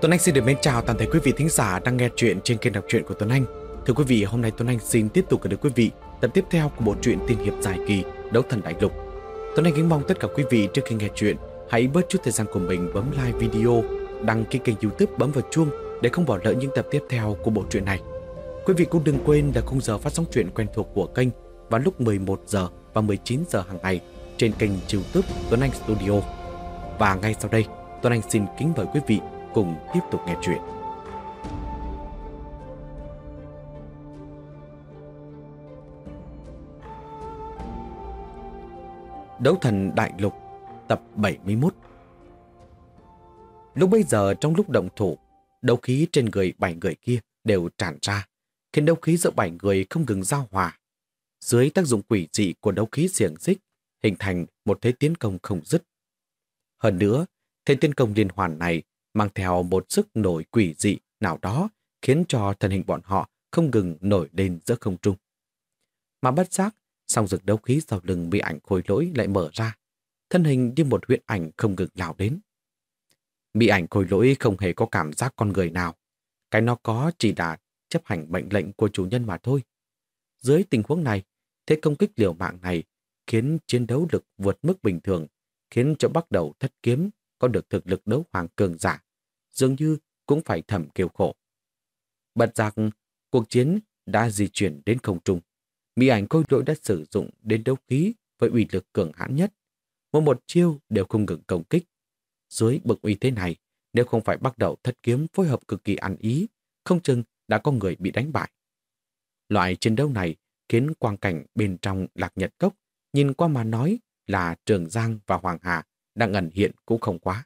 Tuấn Anh xin được mến chào toàn thể quý vị thính giả đang nghe chuyện trên kênh đọc truyện của Tuấn Anh. Thưa quý vị, hôm nay Tuấn Anh xin tiếp tục gửi đến quý vị tập tiếp theo của bộ truyện tiên hiệp dài kỳ Đấu Thần Đại Lục. Tuấn Anh kính mong tất cả quý vị trước khi nghe chuyện hãy bớt chút thời gian của mình bấm like video, đăng ký kênh youtube, bấm vào chuông để không bỏ lỡ những tập tiếp theo của bộ truyện này. Quý vị cũng đừng quên là khung giờ phát sóng truyện quen thuộc của kênh vào lúc 11 giờ và 19 giờ hàng ngày trên kênh youtube Tuấn Anh Studio. Và ngay sau đây, Tuấn Anh xin kính mời quý vị cùng tiếp tục nghe chuyện. Đấu thần đại lục tập 71 Lúc bây giờ trong lúc động thủ, đấu khí trên người bảy người kia đều tràn ra, khiến đấu khí giữa bảy người không ngừng giao hòa. Dưới tác dụng quỷ dị của đấu khí xiềng xích, hình thành một thế tiến công không dứt. Hơn nữa, thế tiến công liên hoàn này mang theo một sức nổi quỷ dị nào đó khiến cho thân hình bọn họ không ngừng nổi lên giữa không trung. Mà bất giác, song rực đấu khí sau lưng bị ảnh khôi lỗi lại mở ra. Thân hình như một huyện ảnh không ngừng nhào đến. Bị ảnh khôi lỗi không hề có cảm giác con người nào. Cái nó có chỉ là chấp hành mệnh lệnh của chủ nhân mà thôi. Dưới tình huống này, thế công kích liều mạng này khiến chiến đấu lực vượt mức bình thường, khiến cho bắt đầu thất kiếm có được thực lực đấu hoàng cường giả, dường như cũng phải thầm kêu khổ. Bật giặc, cuộc chiến đã di chuyển đến không trung. Mỹ ảnh khôi lỗi đã sử dụng đến đấu khí với uy lực cường hãn nhất. Mỗi một chiêu đều không ngừng công kích. Dưới bậc uy thế này, nếu không phải bắt đầu thất kiếm phối hợp cực kỳ ăn ý, không chừng đã có người bị đánh bại. Loại chiến đấu này khiến quang cảnh bên trong lạc nhật cốc nhìn qua mà nói là Trường Giang và Hoàng Hà đang ẩn hiện cũng không quá.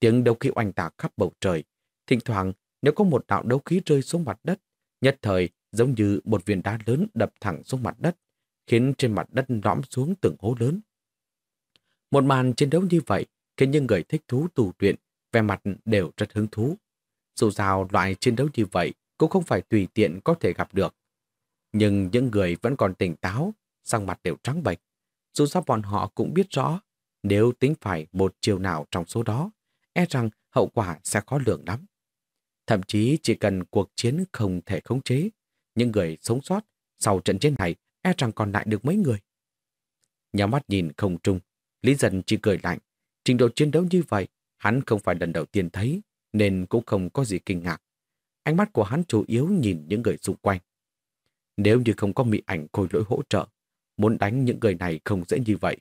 Tiếng đấu khí oanh tạc khắp bầu trời, thỉnh thoảng nếu có một đạo đấu khí rơi xuống mặt đất, nhất thời giống như một viên đá lớn đập thẳng xuống mặt đất, khiến trên mặt đất lõm xuống từng hố lớn. Một màn chiến đấu như vậy khiến những người thích thú tù luyện vẻ mặt đều rất hứng thú. Dù sao loại chiến đấu như vậy cũng không phải tùy tiện có thể gặp được. Nhưng những người vẫn còn tỉnh táo, sang mặt đều trắng bệch. Dù sao bọn họ cũng biết rõ nếu tính phải một chiều nào trong số đó, e rằng hậu quả sẽ khó lường lắm. Thậm chí chỉ cần cuộc chiến không thể khống chế, những người sống sót sau trận chiến này e rằng còn lại được mấy người. nhắm mắt nhìn không trung, Lý Dân chỉ cười lạnh. Trình độ chiến đấu như vậy, hắn không phải lần đầu tiên thấy, nên cũng không có gì kinh ngạc. Ánh mắt của hắn chủ yếu nhìn những người xung quanh. Nếu như không có mị ảnh khôi lỗi hỗ trợ, muốn đánh những người này không dễ như vậy.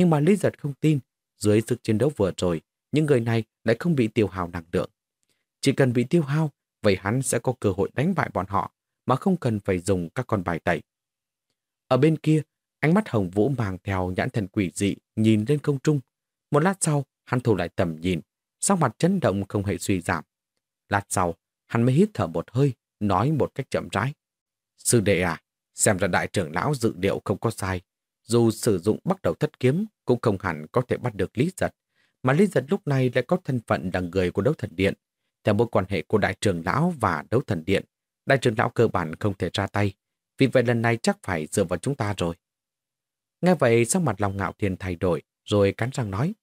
Nhưng mà Lý Giật không tin, dưới sức chiến đấu vừa rồi, những người này lại không bị tiêu hao năng lượng. Chỉ cần bị tiêu hao, vậy hắn sẽ có cơ hội đánh bại bọn họ, mà không cần phải dùng các con bài tẩy. Ở bên kia, ánh mắt Hồng Vũ mang theo nhãn thần quỷ dị nhìn lên không trung. Một lát sau, hắn thu lại tầm nhìn, sau mặt chấn động không hề suy giảm. Lát sau, hắn mới hít thở một hơi, nói một cách chậm rãi. Sư đệ à, xem ra đại trưởng lão dự điệu không có sai, dù sử dụng bắt đầu thất kiếm cũng không hẳn có thể bắt được Lý Giật, mà Lý Giật lúc này lại có thân phận là người của đấu thần điện. Theo mối quan hệ của đại trưởng lão và đấu thần điện, đại trưởng lão cơ bản không thể ra tay, vì vậy lần này chắc phải dựa vào chúng ta rồi. Nghe vậy sắc mặt lòng ngạo thiên thay đổi, rồi cắn răng nói.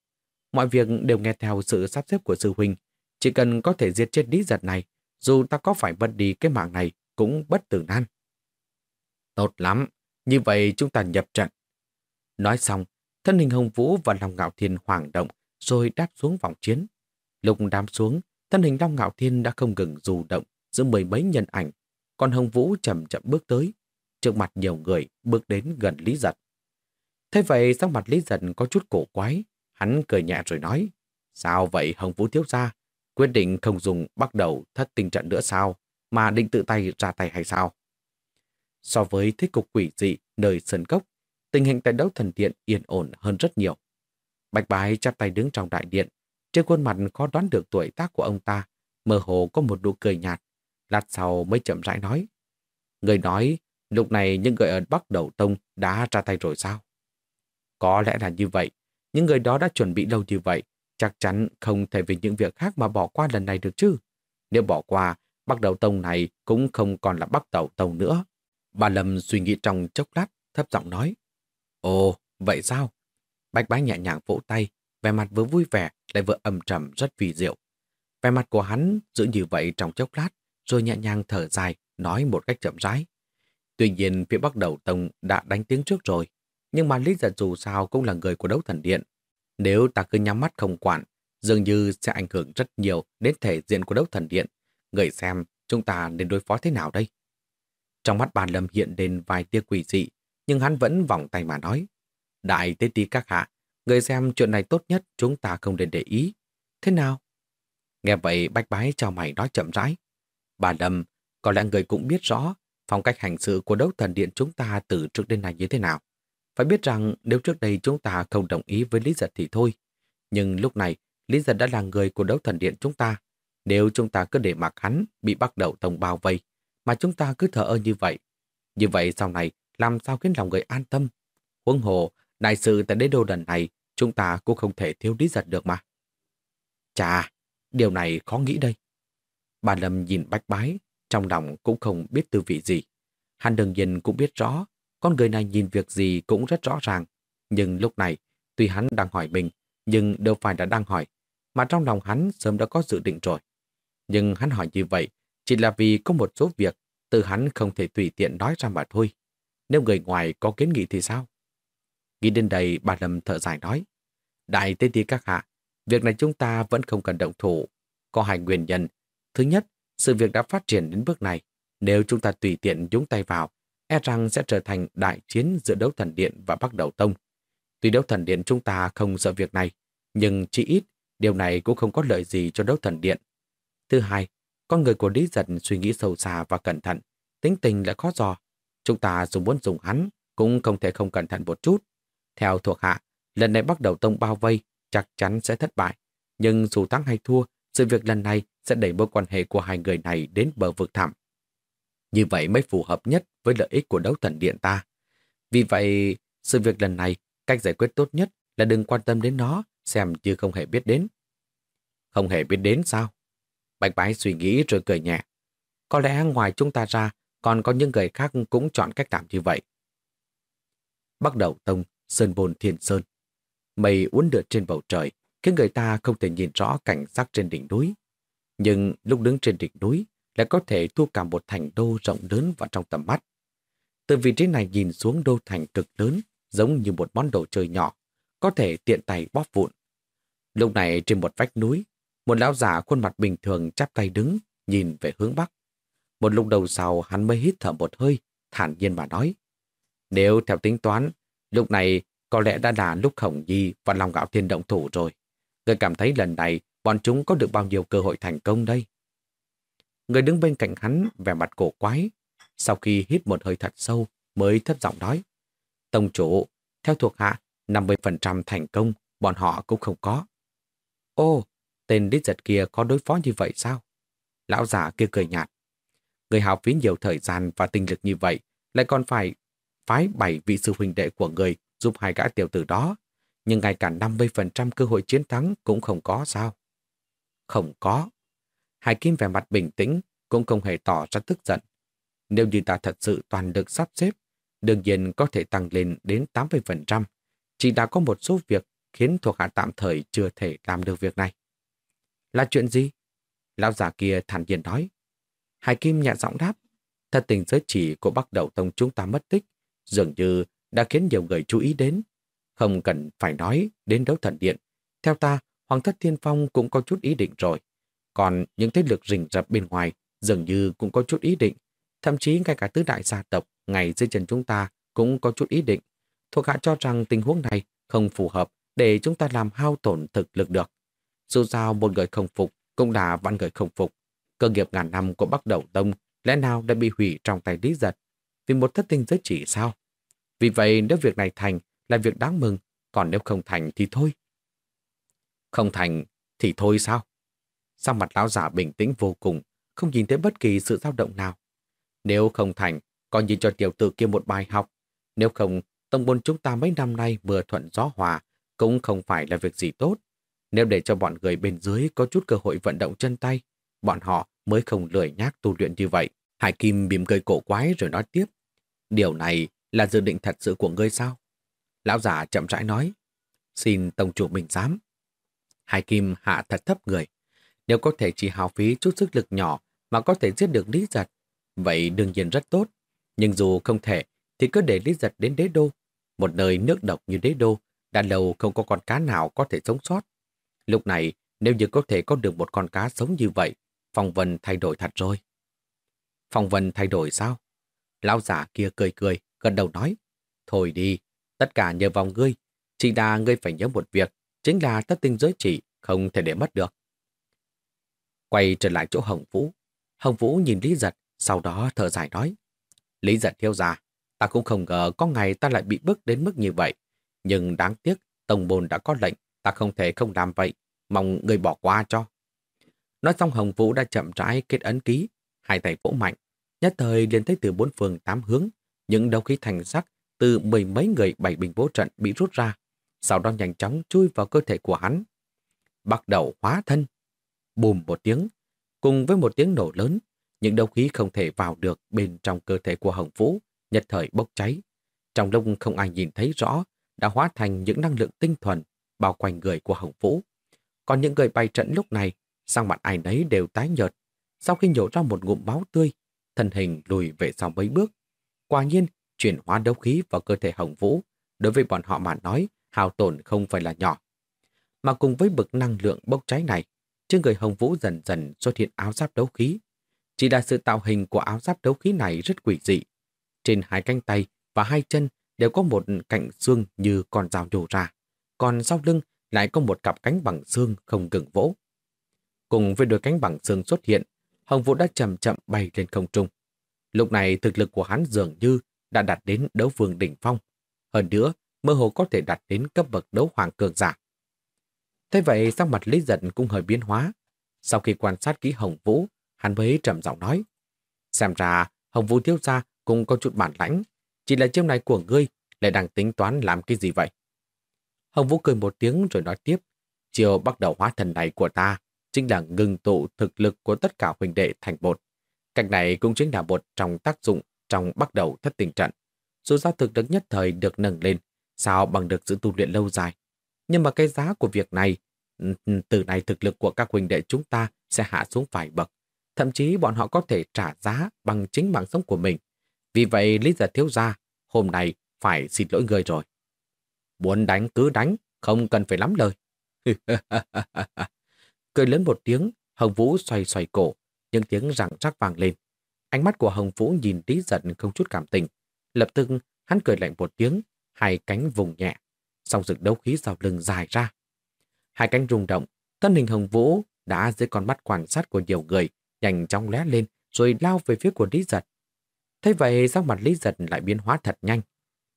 Mọi việc đều nghe theo sự sắp xếp của sư huynh. Chỉ cần có thể giết chết lý giật này, dù ta có phải mất đi cái mạng này, cũng bất tử nan. Tốt lắm, như vậy chúng ta nhập trận. Nói xong, thân hình Hồng Vũ và Long Ngạo Thiên hoảng động rồi đáp xuống vòng chiến. Lúc đám xuống, thân hình Long Ngạo Thiên đã không ngừng dù động giữa mười mấy nhân ảnh, còn Hồng Vũ chậm chậm bước tới. Trước mặt nhiều người bước đến gần Lý Giật. Thế vậy sắc mặt Lý Giật có chút cổ quái, hắn cười nhẹ rồi nói, sao vậy Hồng Vũ thiếu gia? Quyết định không dùng bắt đầu thất tình trận nữa sao, mà định tự tay ra tay hay sao? So với thế cục quỷ dị nơi sân cốc, tình hình tại đấu thần điện yên ổn hơn rất nhiều. Bạch bái chắp tay đứng trong đại điện, trên khuôn mặt khó đoán được tuổi tác của ông ta, mơ hồ có một nụ cười nhạt, lát sau mới chậm rãi nói. Người nói, lúc này những người ở Bắc Đầu Tông đã ra tay rồi sao? Có lẽ là như vậy, những người đó đã chuẩn bị lâu như vậy, chắc chắn không thể vì những việc khác mà bỏ qua lần này được chứ. Nếu bỏ qua, Bắc Đầu Tông này cũng không còn là Bắc Đầu Tông nữa. Bà Lâm suy nghĩ trong chốc lát, thấp giọng nói. Ồ, vậy sao? Bạch bái nhẹ nhàng vỗ tay, vẻ mặt vừa vui vẻ lại vừa âm trầm rất vì diệu. Vẻ mặt của hắn giữ như vậy trong chốc lát, rồi nhẹ nhàng thở dài, nói một cách chậm rãi. Tuy nhiên, phía Bắc Đầu Tông đã đánh tiếng trước rồi, nhưng mà Lý Giật dù sao cũng là người của đấu thần điện. Nếu ta cứ nhắm mắt không quản, dường như sẽ ảnh hưởng rất nhiều đến thể diện của đấu thần điện. Người xem, chúng ta nên đối phó thế nào đây? Trong mắt bàn lâm hiện lên vài tia quỷ dị, nhưng hắn vẫn vòng tay mà nói. Đại tế ti các hạ, người xem chuyện này tốt nhất chúng ta không nên để ý. Thế nào? Nghe vậy bách bái cho mày nói chậm rãi. Bà Lâm, có lẽ người cũng biết rõ phong cách hành sự của đấu thần điện chúng ta từ trước đến nay như thế nào. Phải biết rằng nếu trước đây chúng ta không đồng ý với Lý Giật thì thôi. Nhưng lúc này, Lý Giật đã là người của đấu thần điện chúng ta. Nếu chúng ta cứ để mặc hắn bị bắt đầu tổng bao vây, mà chúng ta cứ thở ơ như vậy. Như vậy sau này, làm sao khiến lòng người an tâm? Huống hồ, đại sự tại đế đô lần này, chúng ta cũng không thể thiếu Lý Giật được mà. Chà, điều này khó nghĩ đây. Bà Lâm nhìn bách bái, trong lòng cũng không biết tư vị gì. Hắn đương nhiên cũng biết rõ, con người này nhìn việc gì cũng rất rõ ràng. Nhưng lúc này, tuy hắn đang hỏi mình, nhưng đâu phải đã đang hỏi, mà trong lòng hắn sớm đã có dự định rồi. Nhưng hắn hỏi như vậy, chỉ là vì có một số việc từ hắn không thể tùy tiện nói ra mà thôi. Nếu người ngoài có kiến nghị thì sao? Nghĩ đến đây, bà Lâm thở dài nói. Đại tế tí các hạ, việc này chúng ta vẫn không cần động thủ. Có hai nguyên nhân. Thứ nhất, sự việc đã phát triển đến bước này. Nếu chúng ta tùy tiện nhúng tay vào, e rằng sẽ trở thành đại chiến giữa đấu thần điện và Bắc Đầu Tông. Tuy đấu thần điện chúng ta không sợ việc này, nhưng chỉ ít, điều này cũng không có lợi gì cho đấu thần điện. Thứ hai, con người của Lý Giật suy nghĩ sâu xa và cẩn thận, tính tình lại khó dò. Chúng ta dù muốn dùng hắn, cũng không thể không cẩn thận một chút. Theo thuộc hạ, lần này bắt đầu tông bao vây, chắc chắn sẽ thất bại. Nhưng dù thắng hay thua, sự việc lần này sẽ đẩy mối quan hệ của hai người này đến bờ vực thẳm. Như vậy mới phù hợp nhất với lợi ích của đấu thần điện ta. Vì vậy, sự việc lần này, cách giải quyết tốt nhất là đừng quan tâm đến nó, xem như không hề biết đến. Không hề biết đến sao? Bạch bái suy nghĩ rồi cười nhẹ. Có lẽ ngoài chúng ta ra, còn có những người khác cũng chọn cách làm như vậy. Bắt đầu tông, sơn bồn thiên sơn. Mây uốn lượn trên bầu trời, khiến người ta không thể nhìn rõ cảnh sắc trên đỉnh núi. Nhưng lúc đứng trên đỉnh núi, lại có thể thu cả một thành đô rộng lớn vào trong tầm mắt. Từ vị trí này nhìn xuống đô thành cực lớn, giống như một món đồ chơi nhỏ, có thể tiện tay bóp vụn. Lúc này trên một vách núi, một lão giả khuôn mặt bình thường chắp tay đứng, nhìn về hướng bắc. Một lúc đầu sau hắn mới hít thở một hơi, thản nhiên mà nói. Nếu theo tính toán, lúc này có lẽ đã là lúc khổng nhi và lòng gạo thiên động thủ rồi. Người cảm thấy lần này bọn chúng có được bao nhiêu cơ hội thành công đây? Người đứng bên cạnh hắn vẻ mặt cổ quái. Sau khi hít một hơi thật sâu mới thấp giọng nói. Tông chủ, theo thuộc hạ, 50% thành công, bọn họ cũng không có. Ô, tên đít giật kia có đối phó như vậy sao? Lão giả kia cười nhạt. Người hào phí nhiều thời gian và tinh lực như vậy, lại còn phải phái bảy vị sư huynh đệ của người giúp hai gã tiểu tử đó. Nhưng ngay cả 50% cơ hội chiến thắng cũng không có sao? Không có. Hải Kim vẻ mặt bình tĩnh, cũng không hề tỏ ra tức giận. Nếu như ta thật sự toàn được sắp xếp, đương nhiên có thể tăng lên đến 80%. Chỉ đã có một số việc khiến thuộc hạ tạm thời chưa thể làm được việc này. Là chuyện gì? Lão già kia thản nhiên nói. Hải Kim nhẹ giọng đáp. Thật tình giới chỉ của Bắc Đầu Tông chúng ta mất tích, dường như đã khiến nhiều người chú ý đến. Không cần phải nói đến đấu thần điện. Theo ta, Hoàng thất Thiên Phong cũng có chút ý định rồi. Còn những thế lực rình rập bên ngoài dường như cũng có chút ý định. Thậm chí ngay cả tứ đại gia tộc ngày dưới chân chúng ta cũng có chút ý định. Thuộc hạ cho rằng tình huống này không phù hợp để chúng ta làm hao tổn thực lực được. Dù sao một người không phục cũng là vạn người không phục. Cơ nghiệp ngàn năm của Bắc Đầu Tông lẽ nào đã bị hủy trong tay lý giật vì một thất tinh giới chỉ sao? Vì vậy nếu việc này thành là việc đáng mừng, còn nếu không thành thì thôi. Không thành thì thôi sao? Sao mặt lão giả bình tĩnh vô cùng, không nhìn thấy bất kỳ sự dao động nào. Nếu không thành, coi như cho tiểu tử kia một bài học. Nếu không, tông môn chúng ta mấy năm nay vừa thuận gió hòa, cũng không phải là việc gì tốt. Nếu để cho bọn người bên dưới có chút cơ hội vận động chân tay, bọn họ mới không lười nhác tu luyện như vậy. Hải Kim bìm cười cổ quái rồi nói tiếp. Điều này là dự định thật sự của ngươi sao? Lão giả chậm rãi nói. Xin tông chủ mình dám. Hải Kim hạ thật thấp người. Nếu có thể chỉ hào phí chút sức lực nhỏ mà có thể giết được Lý Giật, vậy đương nhiên rất tốt. Nhưng dù không thể, thì cứ để Lý Giật đến đế đô. Một nơi nước độc như đế đô, đã lâu không có con cá nào có thể sống sót. Lúc này, nếu như có thể có được một con cá sống như vậy, Phong Vân thay đổi thật rồi. Phong Vân thay đổi sao? Lão giả kia cười cười, gần đầu nói. Thôi đi, tất cả nhờ vào ngươi. Chỉ là ngươi phải nhớ một việc, chính là tất tinh giới chỉ, không thể để mất được. Quay trở lại chỗ Hồng Vũ. Hồng Vũ nhìn Lý Giật, sau đó thở dài nói. Lý Giật thiêu ra, ta cũng không ngờ có ngày ta lại bị bức đến mức như vậy. Nhưng đáng tiếc, Tổng bồn đã có lệnh, ta không thể không làm vậy, mong người bỏ qua cho. Nói xong Hồng Vũ đã chậm rãi kết ấn ký, hai tay vỗ mạnh, nhất thời liền thấy từ bốn phương tám hướng, những đầu khí thành sắc từ mười mấy người bảy bình bố trận bị rút ra, sau đó nhanh chóng chui vào cơ thể của hắn. Bắt đầu hóa thân. Bùm một tiếng, cùng với một tiếng nổ lớn, những đầu khí không thể vào được bên trong cơ thể của Hồng Vũ, nhất thời bốc cháy. Trong lúc không ai nhìn thấy rõ, đã hóa thành những năng lượng tinh thuần bao quanh người của Hồng Vũ. Còn những người bày trận lúc này, sang mặt ai nấy đều tái nhợt. Sau khi nhổ ra một ngụm máu tươi, thân hình lùi về sau mấy bước. Quả nhiên, chuyển hóa đấu khí vào cơ thể Hồng Vũ, đối với bọn họ mà nói, hao tổn không phải là nhỏ. Mà cùng với bực năng lượng bốc cháy này, trên người Hồng Vũ dần dần xuất hiện áo giáp đấu khí. Chỉ là sự tạo hình của áo giáp đấu khí này rất quỷ dị. Trên hai cánh tay và hai chân đều có một cạnh xương như con dao nhổ ra, còn sau lưng lại có một cặp cánh bằng xương không ngừng vỗ. Cùng với đôi cánh bằng xương xuất hiện, Hồng Vũ đã chậm chậm bay lên không trung. Lúc này thực lực của hắn dường như đã đạt đến đấu vương đỉnh phong. Hơn nữa, mơ hồ có thể đạt đến cấp bậc đấu hoàng cường giả. Thế vậy, sắc mặt Lý Giật cũng hơi biến hóa. Sau khi quan sát kỹ Hồng Vũ, hắn mới trầm giọng nói. Xem ra, Hồng Vũ thiếu gia cũng có chút bản lãnh. Chỉ là chiêu này của ngươi lại đang tính toán làm cái gì vậy? Hồng Vũ cười một tiếng rồi nói tiếp. Chiều bắt đầu hóa thần này của ta chính là ngừng tụ thực lực của tất cả huynh đệ thành một. Cách này cũng chính là một trong tác dụng trong bắt đầu thất tình trận. Dù sao thực lực nhất thời được nâng lên, sao bằng được sự tu luyện lâu dài. Nhưng mà cái giá của việc này, từ này thực lực của các huynh đệ chúng ta sẽ hạ xuống vài bậc. Thậm chí bọn họ có thể trả giá bằng chính mạng sống của mình. Vì vậy Lý Giật thiếu gia, hôm nay phải xin lỗi người rồi. Muốn đánh cứ đánh, không cần phải lắm lời. Cười lớn một tiếng, Hồng Vũ xoay xoay cổ, những tiếng răng rắc vàng lên. Ánh mắt của Hồng Vũ nhìn Lý Giật không chút cảm tình. Lập tức, hắn cười lạnh một tiếng, hai cánh vùng nhẹ, song rực đấu khí sau lưng dài ra. Hai cánh rung động, thân hình Hồng Vũ đã dưới con mắt quan sát của nhiều người, nhanh chóng lé lên rồi lao về phía của Lý Giật. Thế vậy sắc mặt Lý Giật lại biến hóa thật nhanh.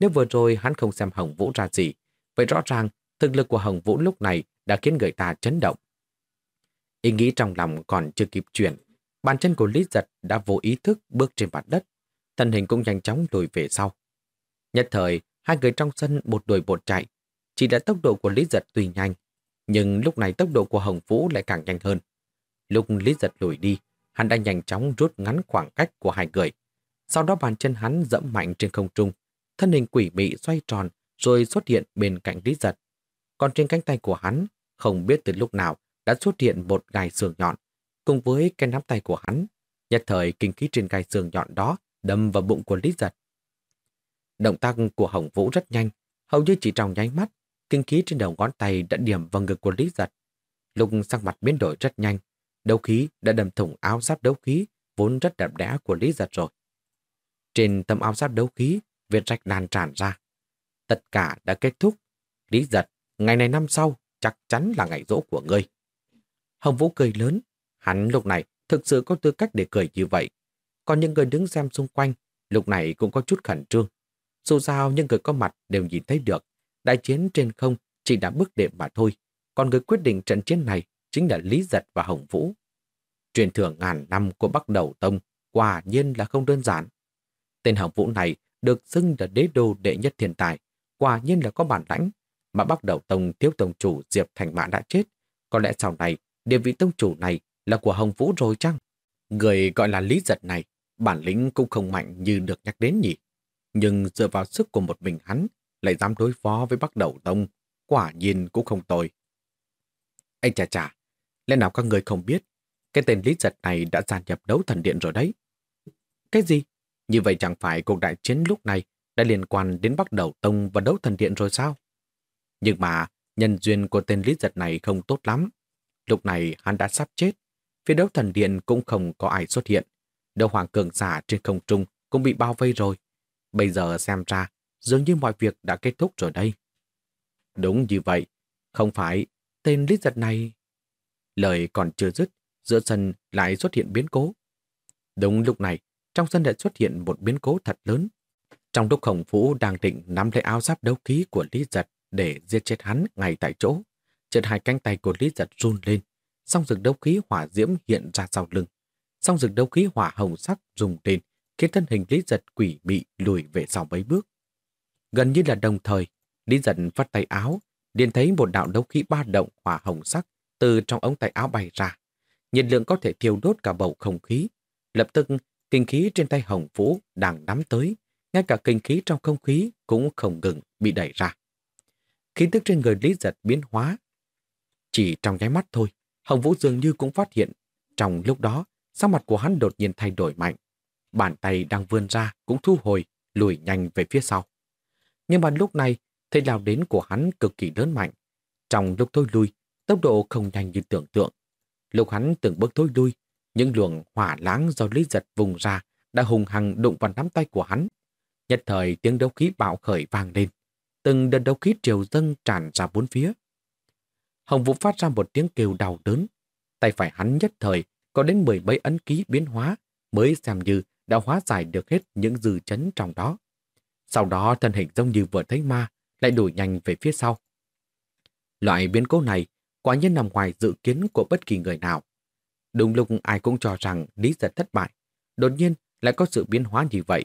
Nếu vừa rồi hắn không xem Hồng Vũ ra gì, vậy rõ ràng thực lực của Hồng Vũ lúc này đã khiến người ta chấn động. Ý nghĩ trong lòng còn chưa kịp chuyển, bàn chân của Lý Giật đã vô ý thức bước trên mặt đất, thân hình cũng nhanh chóng lùi về sau. Nhất thời, hai người trong sân một đuổi một chạy, chỉ đã tốc độ của Lý Giật tùy nhanh, nhưng lúc này tốc độ của Hồng Vũ lại càng nhanh hơn. Lúc Lý Giật lùi đi, hắn đã nhanh chóng rút ngắn khoảng cách của hai người. Sau đó bàn chân hắn dẫm mạnh trên không trung, thân hình quỷ mị xoay tròn rồi xuất hiện bên cạnh Lý Giật. Còn trên cánh tay của hắn, không biết từ lúc nào đã xuất hiện một gai xương nhọn, cùng với cái nắm tay của hắn. Nhất thời kinh khí trên gai xương nhọn đó đâm vào bụng của Lý Giật. Động tác của Hồng Vũ rất nhanh, hầu như chỉ trong nháy mắt, kinh khí trên đầu ngón tay đã điểm vào ngực của Lý Giật. Lục sắc mặt biến đổi rất nhanh, đấu khí đã đâm thủng áo giáp đấu khí vốn rất đẹp đẽ của Lý Giật rồi. Trên tấm áo giáp đấu khí, vết rạch đàn tràn ra. Tất cả đã kết thúc. Lý Giật, ngày này năm sau chắc chắn là ngày rỗ của ngươi. Hồng Vũ cười lớn. Hắn lúc này thực sự có tư cách để cười như vậy. Còn những người đứng xem xung quanh lúc này cũng có chút khẩn trương. Dù sao những người có mặt đều nhìn thấy được. Đại chiến trên không chỉ đã bước đệm mà thôi. Còn người quyết định trận chiến này chính là Lý Giật và Hồng Vũ. Truyền thừa ngàn năm của Bắc Đầu Tông quả nhiên là không đơn giản. Tên Hồng Vũ này được xưng là đế đô đệ nhất thiên tài, quả nhiên là có bản lãnh, mà Bắc Đầu Tông thiếu tông chủ Diệp Thành Mã đã chết. Có lẽ sau này địa vị tông chủ này là của Hồng Vũ rồi chăng? Người gọi là Lý Giật này, bản lĩnh cũng không mạnh như được nhắc đến nhỉ. Nhưng dựa vào sức của một mình hắn, lại dám đối phó với Bắc Đầu Tông, quả nhiên cũng không tồi. anh chà chà, Lẽ nào các người không biết, cái tên Lý Giật này đã gia nhập đấu thần điện rồi đấy. Cái gì? Như vậy chẳng phải cuộc đại chiến lúc này đã liên quan đến bắt đầu tông và đấu thần điện rồi sao? Nhưng mà nhân duyên của tên Lý Giật này không tốt lắm. Lúc này hắn đã sắp chết. Phía đấu thần điện cũng không có ai xuất hiện. Đấu hoàng cường giả trên không trung cũng bị bao vây rồi. Bây giờ xem ra, dường như mọi việc đã kết thúc rồi đây. Đúng như vậy. Không phải, tên Lý Giật này... Lời còn chưa dứt, giữa sân lại xuất hiện biến cố. Đúng lúc này, trong sân đã xuất hiện một biến cố thật lớn. Trong lúc khổng Vũ đang định nắm lấy áo giáp đấu khí của Lý Giật để giết chết hắn ngay tại chỗ, chợt hai cánh tay của Lý Giật run lên, song rực đấu khí hỏa diễm hiện ra sau lưng. Song rực đấu khí hỏa hồng sắc rùng lên, khiến thân hình Lý Giật quỷ bị lùi về sau mấy bước. Gần như là đồng thời, Lý Giật phát tay áo, liền thấy một đạo đấu khí ba động hỏa hồng sắc từ trong ống tay áo bay ra. Nhiệt lượng có thể thiêu đốt cả bầu không khí. Lập tức, kinh khí trên tay Hồng Vũ đang nắm tới, ngay cả kinh khí trong không khí cũng không ngừng bị đẩy ra. Khí tức trên người Lý Giật biến hóa. Chỉ trong nháy mắt thôi, Hồng Vũ dường như cũng phát hiện. Trong lúc đó, sắc mặt của hắn đột nhiên thay đổi mạnh. Bàn tay đang vươn ra cũng thu hồi, lùi nhanh về phía sau. Nhưng mà lúc này, thế lao đến của hắn cực kỳ lớn mạnh. Trong lúc thôi lui, tốc độ không nhanh như tưởng tượng. Lúc hắn từng bước thôi lui, những luồng hỏa láng do Lý Giật vùng ra đã hùng hằng đụng vào nắm tay của hắn. Nhất thời tiếng đấu khí bạo khởi vang lên. Từng đợt đấu khí triều dâng tràn ra bốn phía. Hồng Vũ phát ra một tiếng kêu đau đớn. Tay phải hắn nhất thời có đến mười mấy ấn ký biến hóa mới xem như đã hóa giải được hết những dư chấn trong đó. Sau đó thân hình giống như vừa thấy ma lại đuổi nhanh về phía sau. Loại biến cố này quả nhiên nằm ngoài dự kiến của bất kỳ người nào. Đúng lúc ai cũng cho rằng Lý Giật thất bại, đột nhiên lại có sự biến hóa như vậy.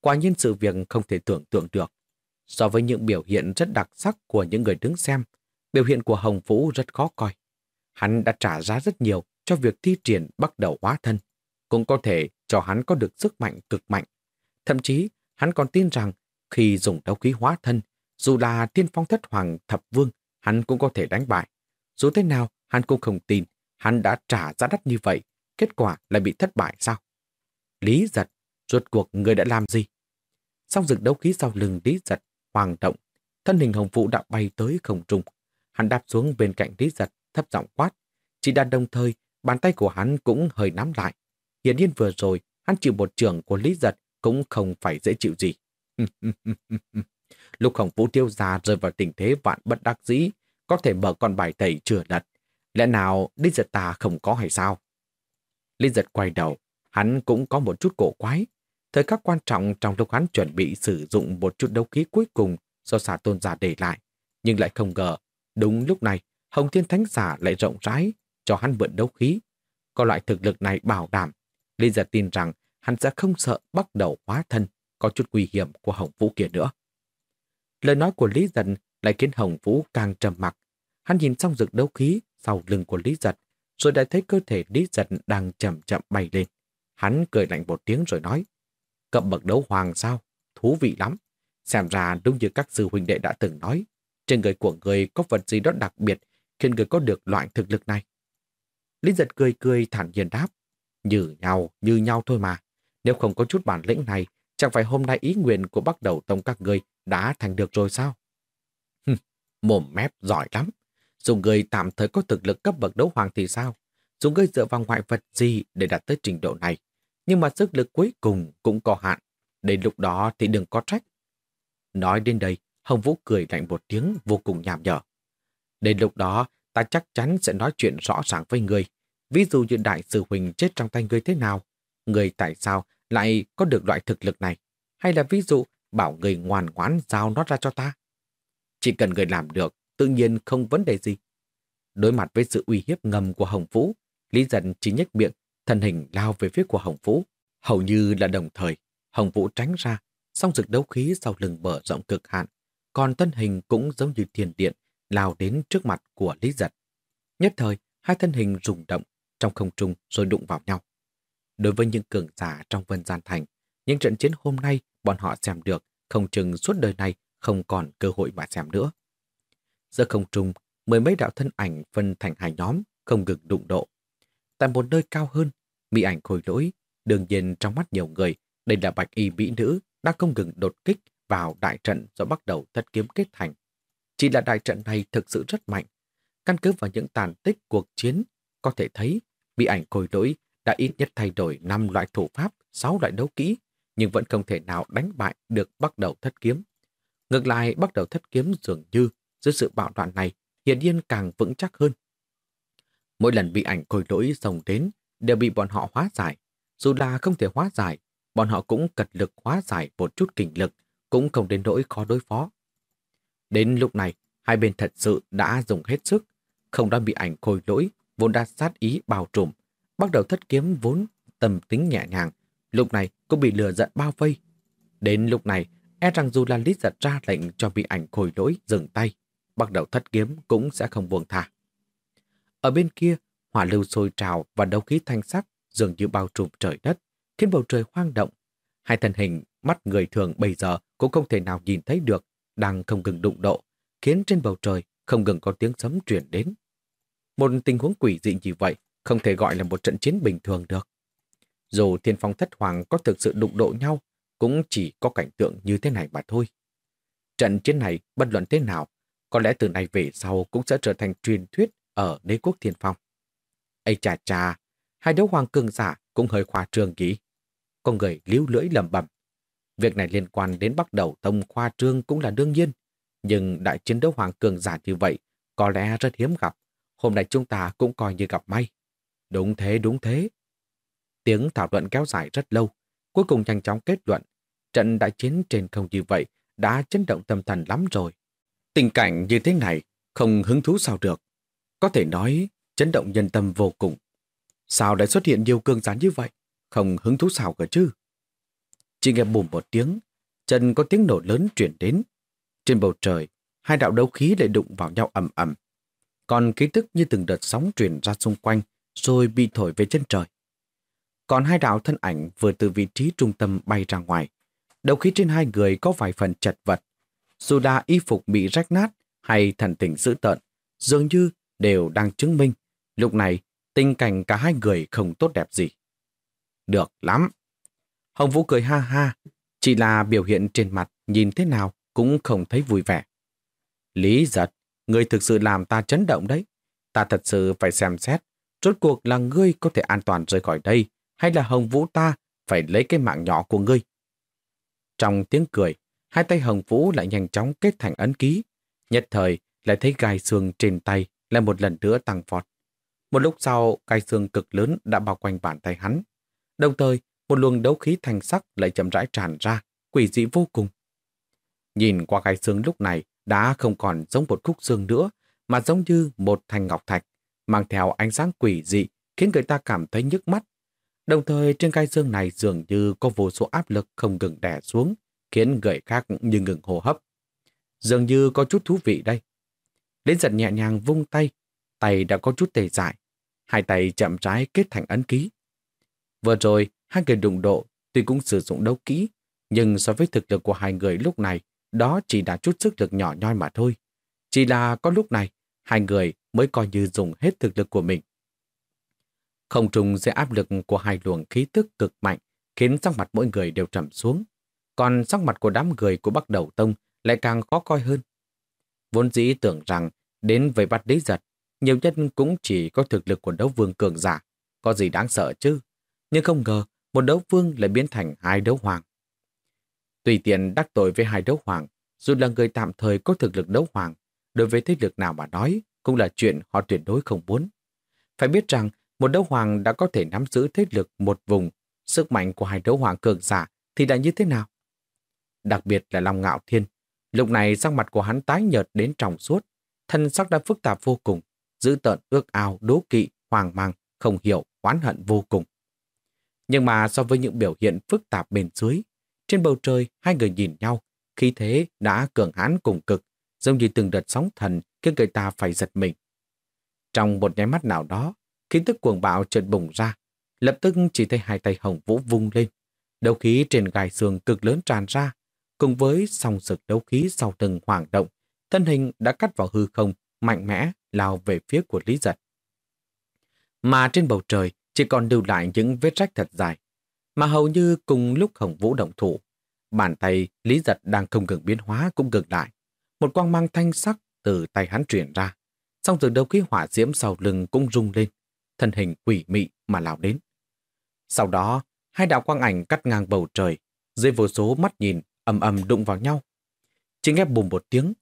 Quả nhiên sự việc không thể tưởng tượng được. So với những biểu hiện rất đặc sắc của những người đứng xem, biểu hiện của Hồng Vũ rất khó coi. Hắn đã trả giá rất nhiều cho việc thi triển bắt đầu hóa thân, cũng có thể cho hắn có được sức mạnh cực mạnh. Thậm chí, hắn còn tin rằng khi dùng đấu khí hóa thân, dù là tiên phong thất hoàng thập vương, hắn cũng có thể đánh bại. Dù thế nào, hắn cũng không tin hắn đã trả giá đắt như vậy, kết quả lại bị thất bại sao? Lý giật, rốt cuộc người đã làm gì? Xong rực đấu khí sau lưng Lý giật, hoàng động, thân hình hồng phụ đã bay tới không trung. Hắn đáp xuống bên cạnh Lý giật, thấp giọng quát. Chỉ đã đồng thời, bàn tay của hắn cũng hơi nắm lại. Hiển nhiên vừa rồi, hắn chịu một trường của Lý giật cũng không phải dễ chịu gì. Lúc khổng vũ tiêu già rơi vào tình thế vạn bất đắc dĩ, có thể mở con bài tẩy chưa lật. Lẽ nào Lý Giật ta không có hay sao? Lý Giật quay đầu, hắn cũng có một chút cổ quái. Thời khắc quan trọng trong lúc hắn chuẩn bị sử dụng một chút đấu khí cuối cùng do xà tôn giả để lại. Nhưng lại không ngờ, đúng lúc này, Hồng Thiên Thánh Giả lại rộng rãi cho hắn mượn đấu khí. Có loại thực lực này bảo đảm, Lý Giật tin rằng hắn sẽ không sợ bắt đầu hóa thân có chút nguy hiểm của Hồng Vũ kia nữa. Lời nói của Lý Giật lại khiến Hồng Vũ càng trầm mặc. Hắn nhìn xong rực đấu khí sau lưng của Lý Giật, rồi đã thấy cơ thể Lý Giật đang chậm chậm bay lên. Hắn cười lạnh một tiếng rồi nói, cậm bậc đấu hoàng sao? Thú vị lắm. Xem ra đúng như các sư huynh đệ đã từng nói, trên người của người có vật gì đó đặc biệt khiến người có được loại thực lực này. Lý Giật cười cười thản nhiên đáp, như nhau, như nhau thôi mà. Nếu không có chút bản lĩnh này, chẳng phải hôm nay ý nguyện của bắt đầu tông các người đã thành được rồi sao? mồm mép giỏi lắm. Dùng người tạm thời có thực lực cấp bậc đấu hoàng thì sao? Dùng người dựa vào ngoại vật gì để đạt tới trình độ này? Nhưng mà sức lực cuối cùng cũng có hạn. Đến lúc đó thì đừng có trách. Nói đến đây, Hồng Vũ cười lạnh một tiếng vô cùng nhảm nhở. Đến lúc đó, ta chắc chắn sẽ nói chuyện rõ ràng với người. Ví dụ như đại sư Huỳnh chết trong tay người thế nào? Người tại sao lại có được loại thực lực này? Hay là ví dụ bảo người ngoan ngoãn giao nó ra cho ta? Chỉ cần người làm được, tự nhiên không vấn đề gì. Đối mặt với sự uy hiếp ngầm của Hồng Vũ, Lý Dân chỉ nhếch miệng, thân hình lao về phía của Hồng Vũ. Hầu như là đồng thời, Hồng Vũ tránh ra, song rực đấu khí sau lưng bờ rộng cực hạn, còn thân hình cũng giống như thiền điện, lao đến trước mặt của Lý Giật. Nhất thời, hai thân hình rung động trong không trung rồi đụng vào nhau. Đối với những cường giả trong vân gian thành, những trận chiến hôm nay bọn họ xem được, không chừng suốt đời này không còn cơ hội mà xem nữa. Giữa không trung, mười mấy đạo thân ảnh phân thành hai nhóm, không ngừng đụng độ. Tại một nơi cao hơn, mỹ ảnh khôi lỗi, đương nhiên trong mắt nhiều người, đây là bạch y mỹ nữ đang không ngừng đột kích vào đại trận do bắt đầu thất kiếm kết thành. Chỉ là đại trận này thực sự rất mạnh. Căn cứ vào những tàn tích cuộc chiến, có thể thấy bị ảnh khôi lỗi đã ít nhất thay đổi 5 loại thủ pháp, 6 loại đấu kỹ, nhưng vẫn không thể nào đánh bại được bắt đầu thất kiếm. Ngược lại, bắt đầu thất kiếm dường như dưới sự bạo đoạn này hiển nhiên càng vững chắc hơn. Mỗi lần bị ảnh khôi lỗi sông đến đều bị bọn họ hóa giải. Dù là không thể hóa giải, bọn họ cũng cật lực hóa giải một chút kình lực, cũng không đến nỗi khó đối phó. Đến lúc này, hai bên thật sự đã dùng hết sức, không đã bị ảnh khôi lỗi, vốn đã sát ý bao trùm. Bắt đầu thất kiếm vốn tầm tính nhẹ nhàng, lúc này cũng bị lừa giận bao vây. Đến lúc này, e rằng dù là lít giật ra lệnh cho bị ảnh khôi lỗi dừng tay, bắt đầu thất kiếm cũng sẽ không buông thả. Ở bên kia, hỏa lưu sôi trào và đấu khí thanh sắc dường như bao trùm trời đất, khiến bầu trời hoang động. Hai thân hình mắt người thường bây giờ cũng không thể nào nhìn thấy được, đang không ngừng đụng độ, khiến trên bầu trời không ngừng có tiếng sấm truyền đến. Một tình huống quỷ dị như vậy không thể gọi là một trận chiến bình thường được. Dù thiên phong thất hoàng có thực sự đụng độ nhau, cũng chỉ có cảnh tượng như thế này mà thôi. Trận chiến này, bất luận thế nào, có lẽ từ nay về sau cũng sẽ trở thành truyền thuyết ở đế quốc thiên phong. Ây chà chà, hai đấu hoàng cường giả cũng hơi khoa trương kỹ. con người líu lưỡi lầm bẩm. Việc này liên quan đến bắt đầu tông khoa trương cũng là đương nhiên. Nhưng đại chiến đấu hoàng cường giả như vậy có lẽ rất hiếm gặp. Hôm nay chúng ta cũng coi như gặp may. Đúng thế, đúng thế. Tiếng thảo luận kéo dài rất lâu. Cuối cùng nhanh chóng kết luận. Trận đại chiến trên không như vậy đã chấn động tâm thần lắm rồi. Tình cảnh như thế này không hứng thú sao được. Có thể nói chấn động nhân tâm vô cùng. Sao lại xuất hiện nhiều cường giả như vậy? Không hứng thú sao cả chứ? Chỉ nghe bùm một tiếng, chân có tiếng nổ lớn chuyển đến. Trên bầu trời, hai đạo đấu khí lại đụng vào nhau ầm ầm. Còn ký tức như từng đợt sóng truyền ra xung quanh, rồi bị thổi về chân trời. Còn hai đạo thân ảnh vừa từ vị trí trung tâm bay ra ngoài. Đầu khí trên hai người có vài phần chật vật. Dù đã y phục bị rách nát hay thần tình dữ tợn, dường như đều đang chứng minh lúc này tình cảnh cả hai người không tốt đẹp gì. Được lắm. Hồng Vũ cười ha ha, chỉ là biểu hiện trên mặt nhìn thế nào cũng không thấy vui vẻ. Lý giật, ngươi thực sự làm ta chấn động đấy. Ta thật sự phải xem xét, rốt cuộc là ngươi có thể an toàn rời khỏi đây, hay là Hồng Vũ ta phải lấy cái mạng nhỏ của ngươi. Trong tiếng cười, hai tay Hồng Vũ lại nhanh chóng kết thành ấn ký. Nhất thời lại thấy gai xương trên tay lại một lần nữa tăng vọt. Một lúc sau, gai xương cực lớn đã bao quanh bàn tay hắn. Đồng thời, một luồng đấu khí thành sắc lại chậm rãi tràn ra, quỷ dị vô cùng. Nhìn qua gai xương lúc này đã không còn giống một khúc xương nữa, mà giống như một thanh ngọc thạch, mang theo ánh sáng quỷ dị khiến người ta cảm thấy nhức mắt. Đồng thời trên gai xương này dường như có vô số áp lực không ngừng đè xuống, khiến người khác như ngừng hô hấp. Dường như có chút thú vị đây. Đến giật nhẹ nhàng vung tay, tay đã có chút tề dại. Hai tay chậm rãi kết thành ấn ký. Vừa rồi, hai người đụng độ tuy cũng sử dụng đấu kỹ, nhưng so với thực lực của hai người lúc này, đó chỉ là chút sức lực nhỏ nhoi mà thôi. Chỉ là có lúc này, hai người mới coi như dùng hết thực lực của mình. Không trùng dưới áp lực của hai luồng khí tức cực mạnh, khiến sắc mặt mỗi người đều trầm xuống. Còn sắc mặt của đám người của Bắc Đầu Tông lại càng khó coi hơn. Vốn dĩ tưởng rằng đến với bắt đế giật, nhiều nhất cũng chỉ có thực lực của đấu vương cường giả, có gì đáng sợ chứ. Nhưng không ngờ, một đấu vương lại biến thành hai đấu hoàng. Tùy tiện đắc tội với hai đấu hoàng, dù là người tạm thời có thực lực đấu hoàng, đối với thế lực nào mà nói, cũng là chuyện họ tuyệt đối không muốn. Phải biết rằng, một đấu hoàng đã có thể nắm giữ thế lực một vùng, sức mạnh của hai đấu hoàng cường giả thì đã như thế nào? Đặc biệt là Long Ngạo Thiên, Lúc này sắc mặt của hắn tái nhợt đến trọng suốt, thân sắc đã phức tạp vô cùng, giữ tợn ước ao, đố kỵ, hoang mang, không hiểu, oán hận vô cùng. Nhưng mà so với những biểu hiện phức tạp bên dưới, trên bầu trời hai người nhìn nhau, khí thế đã cường hãn cùng cực, giống như từng đợt sóng thần khiến người ta phải giật mình. Trong một nháy mắt nào đó, khí tức cuồng bạo chợt bùng ra, lập tức chỉ thấy hai tay hồng vũ vung lên. đấu khí trên gai xương cực lớn tràn ra, cùng với song sực đấu khí sau từng hoảng động, thân hình đã cắt vào hư không, mạnh mẽ lao về phía của Lý Giật. mà trên bầu trời chỉ còn lưu lại những vết rách thật dài. Mà hầu như cùng lúc Hồng Vũ động thủ, bàn tay Lý Giật đang không ngừng biến hóa cũng ngừng lại. Một quang mang thanh sắc từ tay hắn truyền ra. Xong từ đầu khí hỏa diễm sau lưng cũng rung lên, thân hình quỷ mị mà lao đến. Sau đó, hai đạo quang ảnh cắt ngang bầu trời, dưới vô số mắt nhìn ầm ầm đụng vào nhau. Chỉ nghe bùm một tiếng,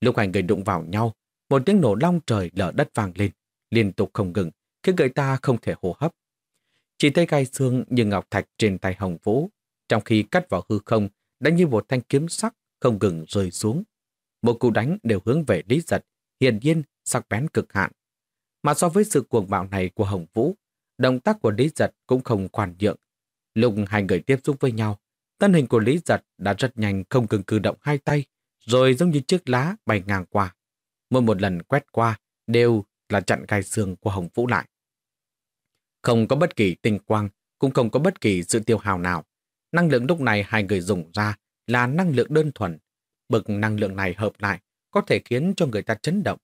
lúc hai người đụng vào nhau, một tiếng nổ long trời lở đất vang lên, liên tục không ngừng, khiến người ta không thể hô hấp. Chỉ thấy gai xương như ngọc thạch trên tay Hồng Vũ, trong khi cắt vào hư không, đã như một thanh kiếm sắc không ngừng rơi xuống. Một cú đánh đều hướng về Lý Giật, hiển nhiên sắc bén cực hạn. Mà so với sự cuồng bạo này của Hồng Vũ, động tác của Lý Giật cũng không khoan nhượng. Lúc hai người tiếp xúc với nhau, thân hình của Lý Giật đã rất nhanh không ngừng cử động hai tay, rồi giống như chiếc lá bay ngang qua. Mỗi một lần quét qua đều là chặn gai xương của Hồng Vũ lại. Không có bất kỳ tinh quang, cũng không có bất kỳ sự tiêu hào nào. Năng lượng lúc này hai người dùng ra là năng lượng đơn thuần. Bực năng lượng này hợp lại có thể khiến cho người ta chấn động,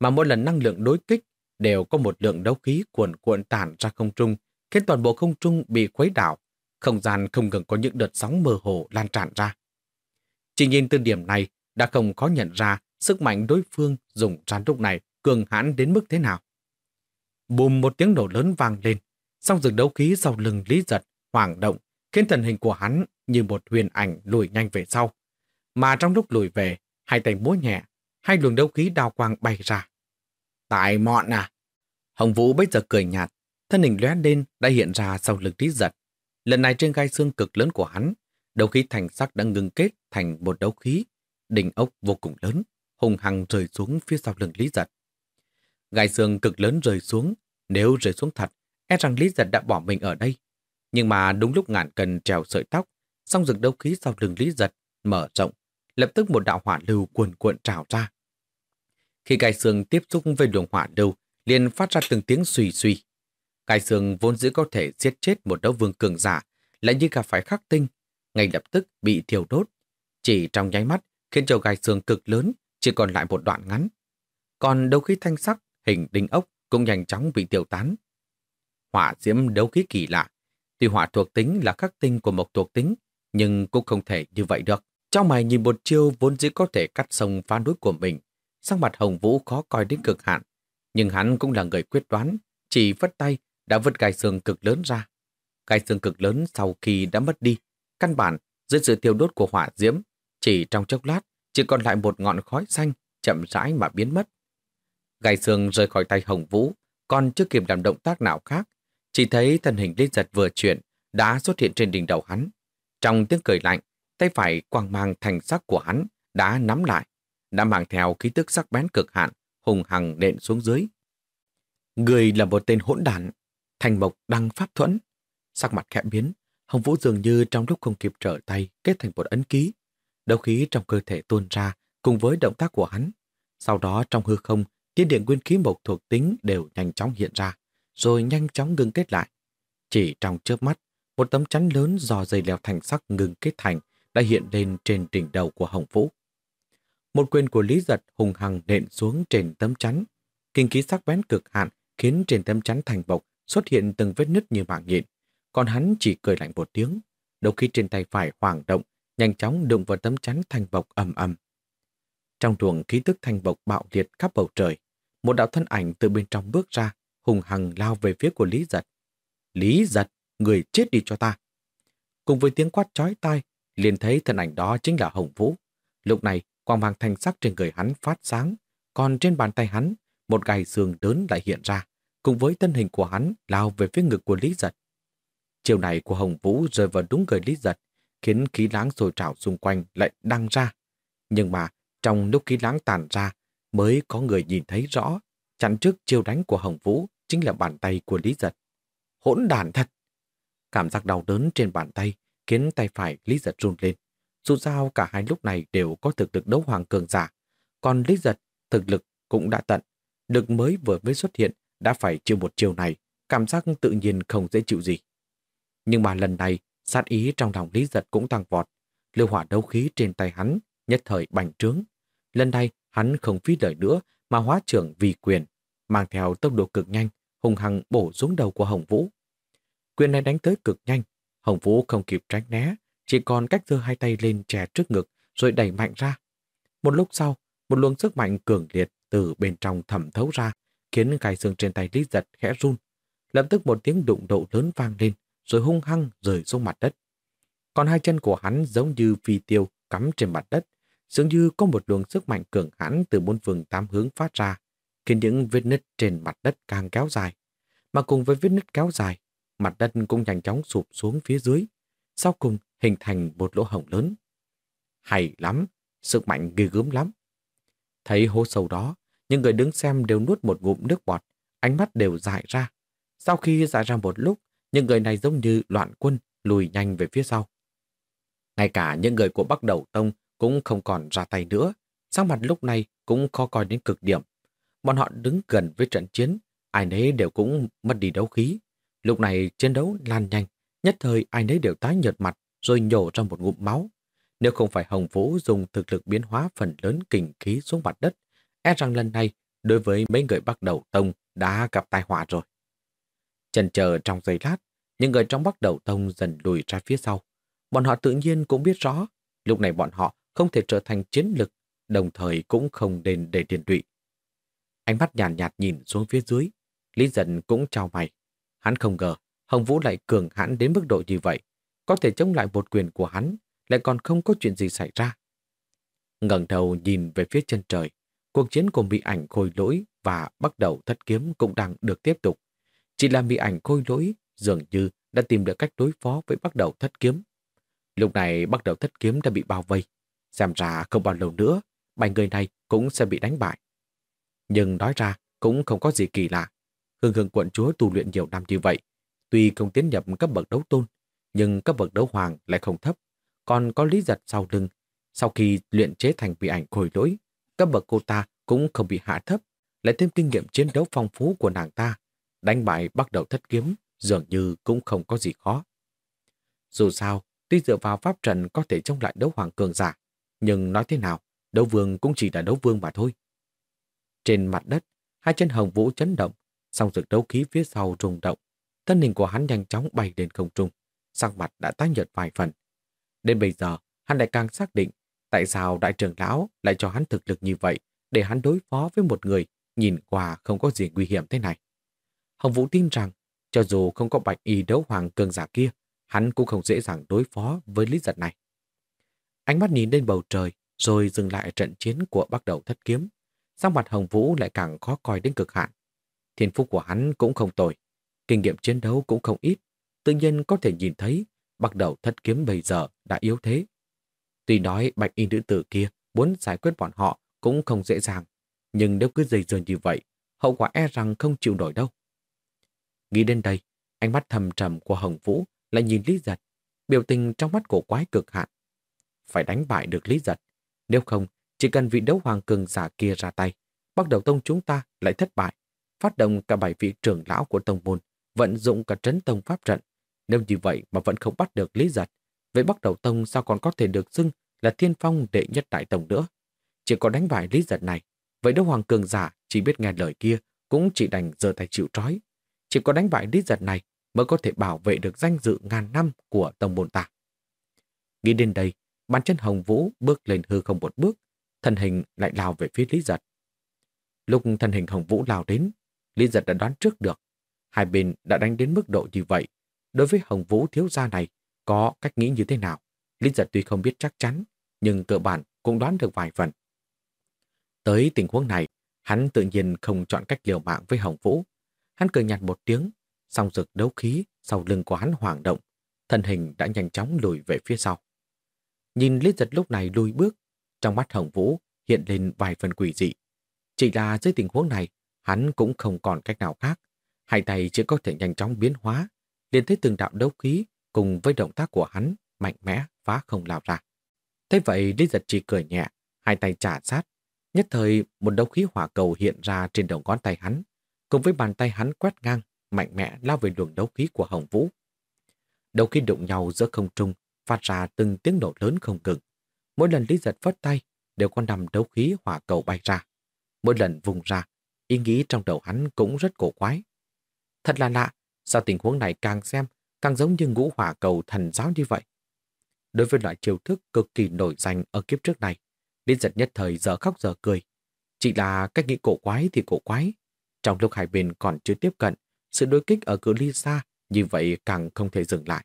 mà mỗi lần năng lượng đối kích đều có một lượng đấu khí cuồn cuộn tản ra không trung, khiến toàn bộ không trung bị khuấy đảo. Không gian không ngừng có những đợt sóng mơ hồ lan tràn ra. Chỉ nhìn từ điểm này đã không khó nhận ra sức mạnh đối phương dùng ra lúc này cường hãn đến mức thế nào. Bùm một tiếng nổ lớn vang lên, song rừng đấu khí sau lưng Lý Giật hoảng động, khiến thần hình của hắn như một huyền ảnh lùi nhanh về sau. Mà trong lúc lùi về, hai tay múa nhẹ, hai luồng đấu khí đào quang bay ra. Tại mọn à! Hồng Vũ bây giờ cười nhạt, thân hình lóe lên đã hiện ra sau lưng Lý Giật. Lần này trên gai xương cực lớn của hắn, đấu khí thành sắc đã ngừng kết thành một đấu khí, đỉnh ốc vô cùng lớn, hùng hằng rơi xuống phía sau lưng Lý Giật. Gai xương cực lớn rơi xuống, nếu rơi xuống thật, e rằng Lý Giật đã bỏ mình ở đây. Nhưng mà đúng lúc ngạn cần trèo sợi tóc, song rừng đấu khí sau lưng Lý Giật mở rộng, lập tức một đạo hỏa lưu cuồn cuộn trào ra. Khi gai xương tiếp xúc với luồng hỏa lưu, liền phát ra từng tiếng suy suy. Gai xương vốn dĩ có thể giết chết một đấu vương cường giả, lại như gặp phải khắc tinh, ngay lập tức bị thiêu đốt. Chỉ trong nháy mắt, khiến cho gai xương cực lớn chỉ còn lại một đoạn ngắn. Còn đấu khí thanh sắc hình đinh ốc cũng nhanh chóng bị tiêu tán. Hỏa diễm đấu khí kỳ lạ. Tuy hỏa thuộc tính là khắc tinh của một thuộc tính, nhưng cũng không thể như vậy được. Trong mày nhìn một chiêu vốn dĩ có thể cắt sông phá núi của mình, sang mặt Hồng Vũ khó coi đến cực hạn. Nhưng hắn cũng là người quyết đoán, chỉ vất tay đã vứt gai xương cực lớn ra. Gai xương cực lớn sau khi đã mất đi, căn bản dưới sự tiêu đốt của hỏa diễm, chỉ trong chốc lát chỉ còn lại một ngọn khói xanh chậm rãi mà biến mất. Gai xương rơi khỏi tay Hồng Vũ, còn chưa kịp làm động tác nào khác. Chỉ thấy thân hình liên giật vừa chuyển, đã xuất hiện trên đỉnh đầu hắn. Trong tiếng cười lạnh, tay phải quang mang thành sắc của hắn đã nắm lại, đã mang theo khí tức sắc bén cực hạn, hùng hằng nện xuống dưới. Người là một tên hỗn đản, thành mộc đăng pháp thuẫn. Sắc mặt khẽ biến, Hồng Vũ dường như trong lúc không kịp trở tay kết thành một ấn ký. Đấu khí trong cơ thể tuôn ra cùng với động tác của hắn. Sau đó trong hư không tiên điện nguyên khí mộc thuộc tính đều nhanh chóng hiện ra, rồi nhanh chóng ngừng kết lại. Chỉ trong chớp mắt, một tấm chắn lớn do dây leo thành sắc ngừng kết thành đã hiện lên trên đỉnh đầu của Hồng Vũ. Một quyền của Lý Giật hùng hằng nện xuống trên tấm chắn. Kinh khí sắc bén cực hạn khiến trên tấm chắn thành bộc xuất hiện từng vết nứt như mạng nhịn. Còn hắn chỉ cười lạnh một tiếng, đầu khi trên tay phải hoảng động, nhanh chóng đụng vào tấm chắn thành bộc ầm ầm. Trong luồng khí tức thành bộc bạo liệt khắp bầu trời, một đạo thân ảnh từ bên trong bước ra, hùng hằng lao về phía của Lý Giật. Lý Giật, người chết đi cho ta. Cùng với tiếng quát chói tai, liền thấy thân ảnh đó chính là Hồng Vũ. Lúc này, quang mang thanh sắc trên người hắn phát sáng, còn trên bàn tay hắn, một gai xương lớn lại hiện ra, cùng với thân hình của hắn lao về phía ngực của Lý Giật. Chiều này của Hồng Vũ rơi vào đúng người Lý Giật, khiến khí láng sôi trào xung quanh lại đăng ra. Nhưng mà, trong lúc khí láng tàn ra, mới có người nhìn thấy rõ, chặn trước chiêu đánh của Hồng Vũ chính là bàn tay của Lý Giật. Hỗn đàn thật! Cảm giác đau đớn trên bàn tay khiến tay phải Lý Giật run lên. Dù sao cả hai lúc này đều có thực lực đấu hoàng cường giả, còn Lý Giật thực lực cũng đã tận. Lực mới vừa mới xuất hiện đã phải chịu một chiều này, cảm giác tự nhiên không dễ chịu gì. Nhưng mà lần này, sát ý trong lòng Lý Giật cũng tăng vọt. Lưu hỏa đấu khí trên tay hắn, nhất thời bành trướng. Lần này, hắn không phí lời nữa mà hóa trưởng vì quyền, mang theo tốc độ cực nhanh, hùng hăng bổ xuống đầu của Hồng Vũ. Quyền này đánh tới cực nhanh, Hồng Vũ không kịp tránh né, chỉ còn cách giơ hai tay lên chè trước ngực rồi đẩy mạnh ra. Một lúc sau, một luồng sức mạnh cường liệt từ bên trong thẩm thấu ra, khiến gai xương trên tay Lý Giật khẽ run. Lập tức một tiếng đụng độ lớn vang lên, rồi hung hăng rời xuống mặt đất. Còn hai chân của hắn giống như phi tiêu cắm trên mặt đất, dường như có một luồng sức mạnh cường hãn từ bốn phương tám hướng phát ra, khiến những vết nứt trên mặt đất càng kéo dài. Mà cùng với vết nứt kéo dài, mặt đất cũng nhanh chóng sụp xuống phía dưới, sau cùng hình thành một lỗ hổng lớn. Hay lắm, sức mạnh ghê gớm lắm. Thấy hố sâu đó, những người đứng xem đều nuốt một ngụm nước bọt, ánh mắt đều dại ra. Sau khi dại ra một lúc, những người này giống như loạn quân lùi nhanh về phía sau. Ngay cả những người của Bắc Đầu Tông cũng không còn ra tay nữa, sắc mặt lúc này cũng khó coi đến cực điểm. Bọn họ đứng gần với trận chiến, ai nấy đều cũng mất đi đấu khí. Lúc này chiến đấu lan nhanh, nhất thời ai nấy đều tái nhợt mặt rồi nhổ ra một ngụm máu. Nếu không phải Hồng Vũ dùng thực lực biến hóa phần lớn kình khí xuống mặt đất, e rằng lần này đối với mấy người bắt đầu tông đã gặp tai họa rồi. Chần chờ trong giây lát, những người trong bắt đầu tông dần lùi ra phía sau. Bọn họ tự nhiên cũng biết rõ, lúc này bọn họ không thể trở thành chiến lực, đồng thời cũng không nên để tiền tụy. Ánh mắt nhàn nhạt, nhạt nhìn xuống phía dưới, Lý Dần cũng trao mày. Hắn không ngờ, Hồng Vũ lại cường hãn đến mức độ như vậy, có thể chống lại một quyền của hắn, lại còn không có chuyện gì xảy ra. ngẩng đầu nhìn về phía chân trời, cuộc chiến của bị ảnh khôi lỗi và bắt đầu thất kiếm cũng đang được tiếp tục. Chỉ là bị ảnh khôi lỗi dường như đã tìm được cách đối phó với bắt đầu thất kiếm. Lúc này bắt đầu thất kiếm đã bị bao vây. Xem ra không bao lâu nữa, bài người này cũng sẽ bị đánh bại. Nhưng nói ra cũng không có gì kỳ lạ. Hương hương quận chúa tu luyện nhiều năm như vậy. Tuy không tiến nhập cấp bậc đấu tôn, nhưng cấp bậc đấu hoàng lại không thấp. Còn có lý giật sau lưng. Sau khi luyện chế thành vị ảnh khôi lỗi, cấp bậc cô ta cũng không bị hạ thấp, lại thêm kinh nghiệm chiến đấu phong phú của nàng ta. Đánh bại bắt đầu thất kiếm dường như cũng không có gì khó. Dù sao, tuy dựa vào pháp trận có thể chống lại đấu hoàng cường giả, nhưng nói thế nào, đấu vương cũng chỉ là đấu vương mà thôi. Trên mặt đất, hai chân hồng vũ chấn động, song dược đấu khí phía sau rung động. Thân hình của hắn nhanh chóng bay lên không trung, sắc mặt đã tái nhợt vài phần. Đến bây giờ, hắn lại càng xác định tại sao đại trưởng lão lại cho hắn thực lực như vậy để hắn đối phó với một người nhìn qua không có gì nguy hiểm thế này. Hồng Vũ tin rằng cho dù không có bạch y đấu hoàng cường giả kia, hắn cũng không dễ dàng đối phó với lý giật này. Ánh mắt nhìn lên bầu trời, rồi dừng lại trận chiến của bắt đầu thất kiếm. Sang mặt Hồng Vũ lại càng khó coi đến cực hạn. Thiên phúc của hắn cũng không tồi, kinh nghiệm chiến đấu cũng không ít. Tự nhiên có thể nhìn thấy bắt đầu thất kiếm bây giờ đã yếu thế. Tuy nói bạch y nữ tử kia muốn giải quyết bọn họ cũng không dễ dàng, nhưng nếu cứ dây dưa như vậy, hậu quả e rằng không chịu nổi đâu. Nghĩ đến đây, ánh mắt thầm trầm của Hồng Vũ lại nhìn Lý Giật, biểu tình trong mắt cổ quái cực hạn. Phải đánh bại được Lý Giật, nếu không, chỉ cần vị đấu hoàng cường giả kia ra tay, bắt đầu tông chúng ta lại thất bại, phát động cả bảy vị trưởng lão của tông môn, vận dụng cả trấn tông pháp trận. Nếu như vậy mà vẫn không bắt được Lý Giật, vậy bắt đầu tông sao còn có thể được xưng là thiên phong đệ nhất đại tông nữa? Chỉ có đánh bại Lý Giật này, vậy đấu hoàng cường giả chỉ biết nghe lời kia cũng chỉ đành giơ tay chịu trói. Chỉ có đánh bại Lý Giật này mới có thể bảo vệ được danh dự ngàn năm của tông môn ta. Nghĩ đến đây, bàn chân Hồng Vũ bước lên hư không một bước, thân hình lại lao về phía Lý Giật. Lúc thân hình Hồng Vũ lao đến, Lý Giật đã đoán trước được. Hai bên đã đánh đến mức độ như vậy. Đối với Hồng Vũ thiếu gia này, có cách nghĩ như thế nào? Lý Giật tuy không biết chắc chắn, nhưng cơ bản cũng đoán được vài phần. Tới tình huống này, hắn tự nhiên không chọn cách liều mạng với Hồng Vũ. Hắn cười nhạt một tiếng, song rực đấu khí sau lưng của hắn hoảng động, thân hình đã nhanh chóng lùi về phía sau. Nhìn Lý Giật lúc này lùi bước, trong mắt Hồng Vũ hiện lên vài phần quỷ dị. Chỉ là dưới tình huống này, hắn cũng không còn cách nào khác. Hai tay chỉ có thể nhanh chóng biến hóa, liền thấy từng đạo đấu khí cùng với động tác của hắn mạnh mẽ phá không lao ra. Thế vậy Lý Giật chỉ cười nhẹ, hai tay trả sát. Nhất thời một đấu khí hỏa cầu hiện ra trên đầu ngón tay hắn, cùng với bàn tay hắn quét ngang, mạnh mẽ lao về luồng đấu khí của Hồng Vũ. Đấu khí đụng nhau giữa không trung, phát ra từng tiếng nổ lớn không ngừng. Mỗi lần Lý Giật phất tay, đều có nằm đấu khí hỏa cầu bay ra. Mỗi lần vùng ra, ý nghĩ trong đầu hắn cũng rất cổ quái. Thật là lạ, sao tình huống này càng xem, càng giống như ngũ hỏa cầu thần giáo như vậy. Đối với loại chiêu thức cực kỳ nổi danh ở kiếp trước này, Lý giật nhất thời giờ khóc giờ cười. Chỉ là cách nghĩ cổ quái thì cổ quái. Trong lúc hai bên còn chưa tiếp cận, sự đối kích ở cự ly xa như vậy càng không thể dừng lại.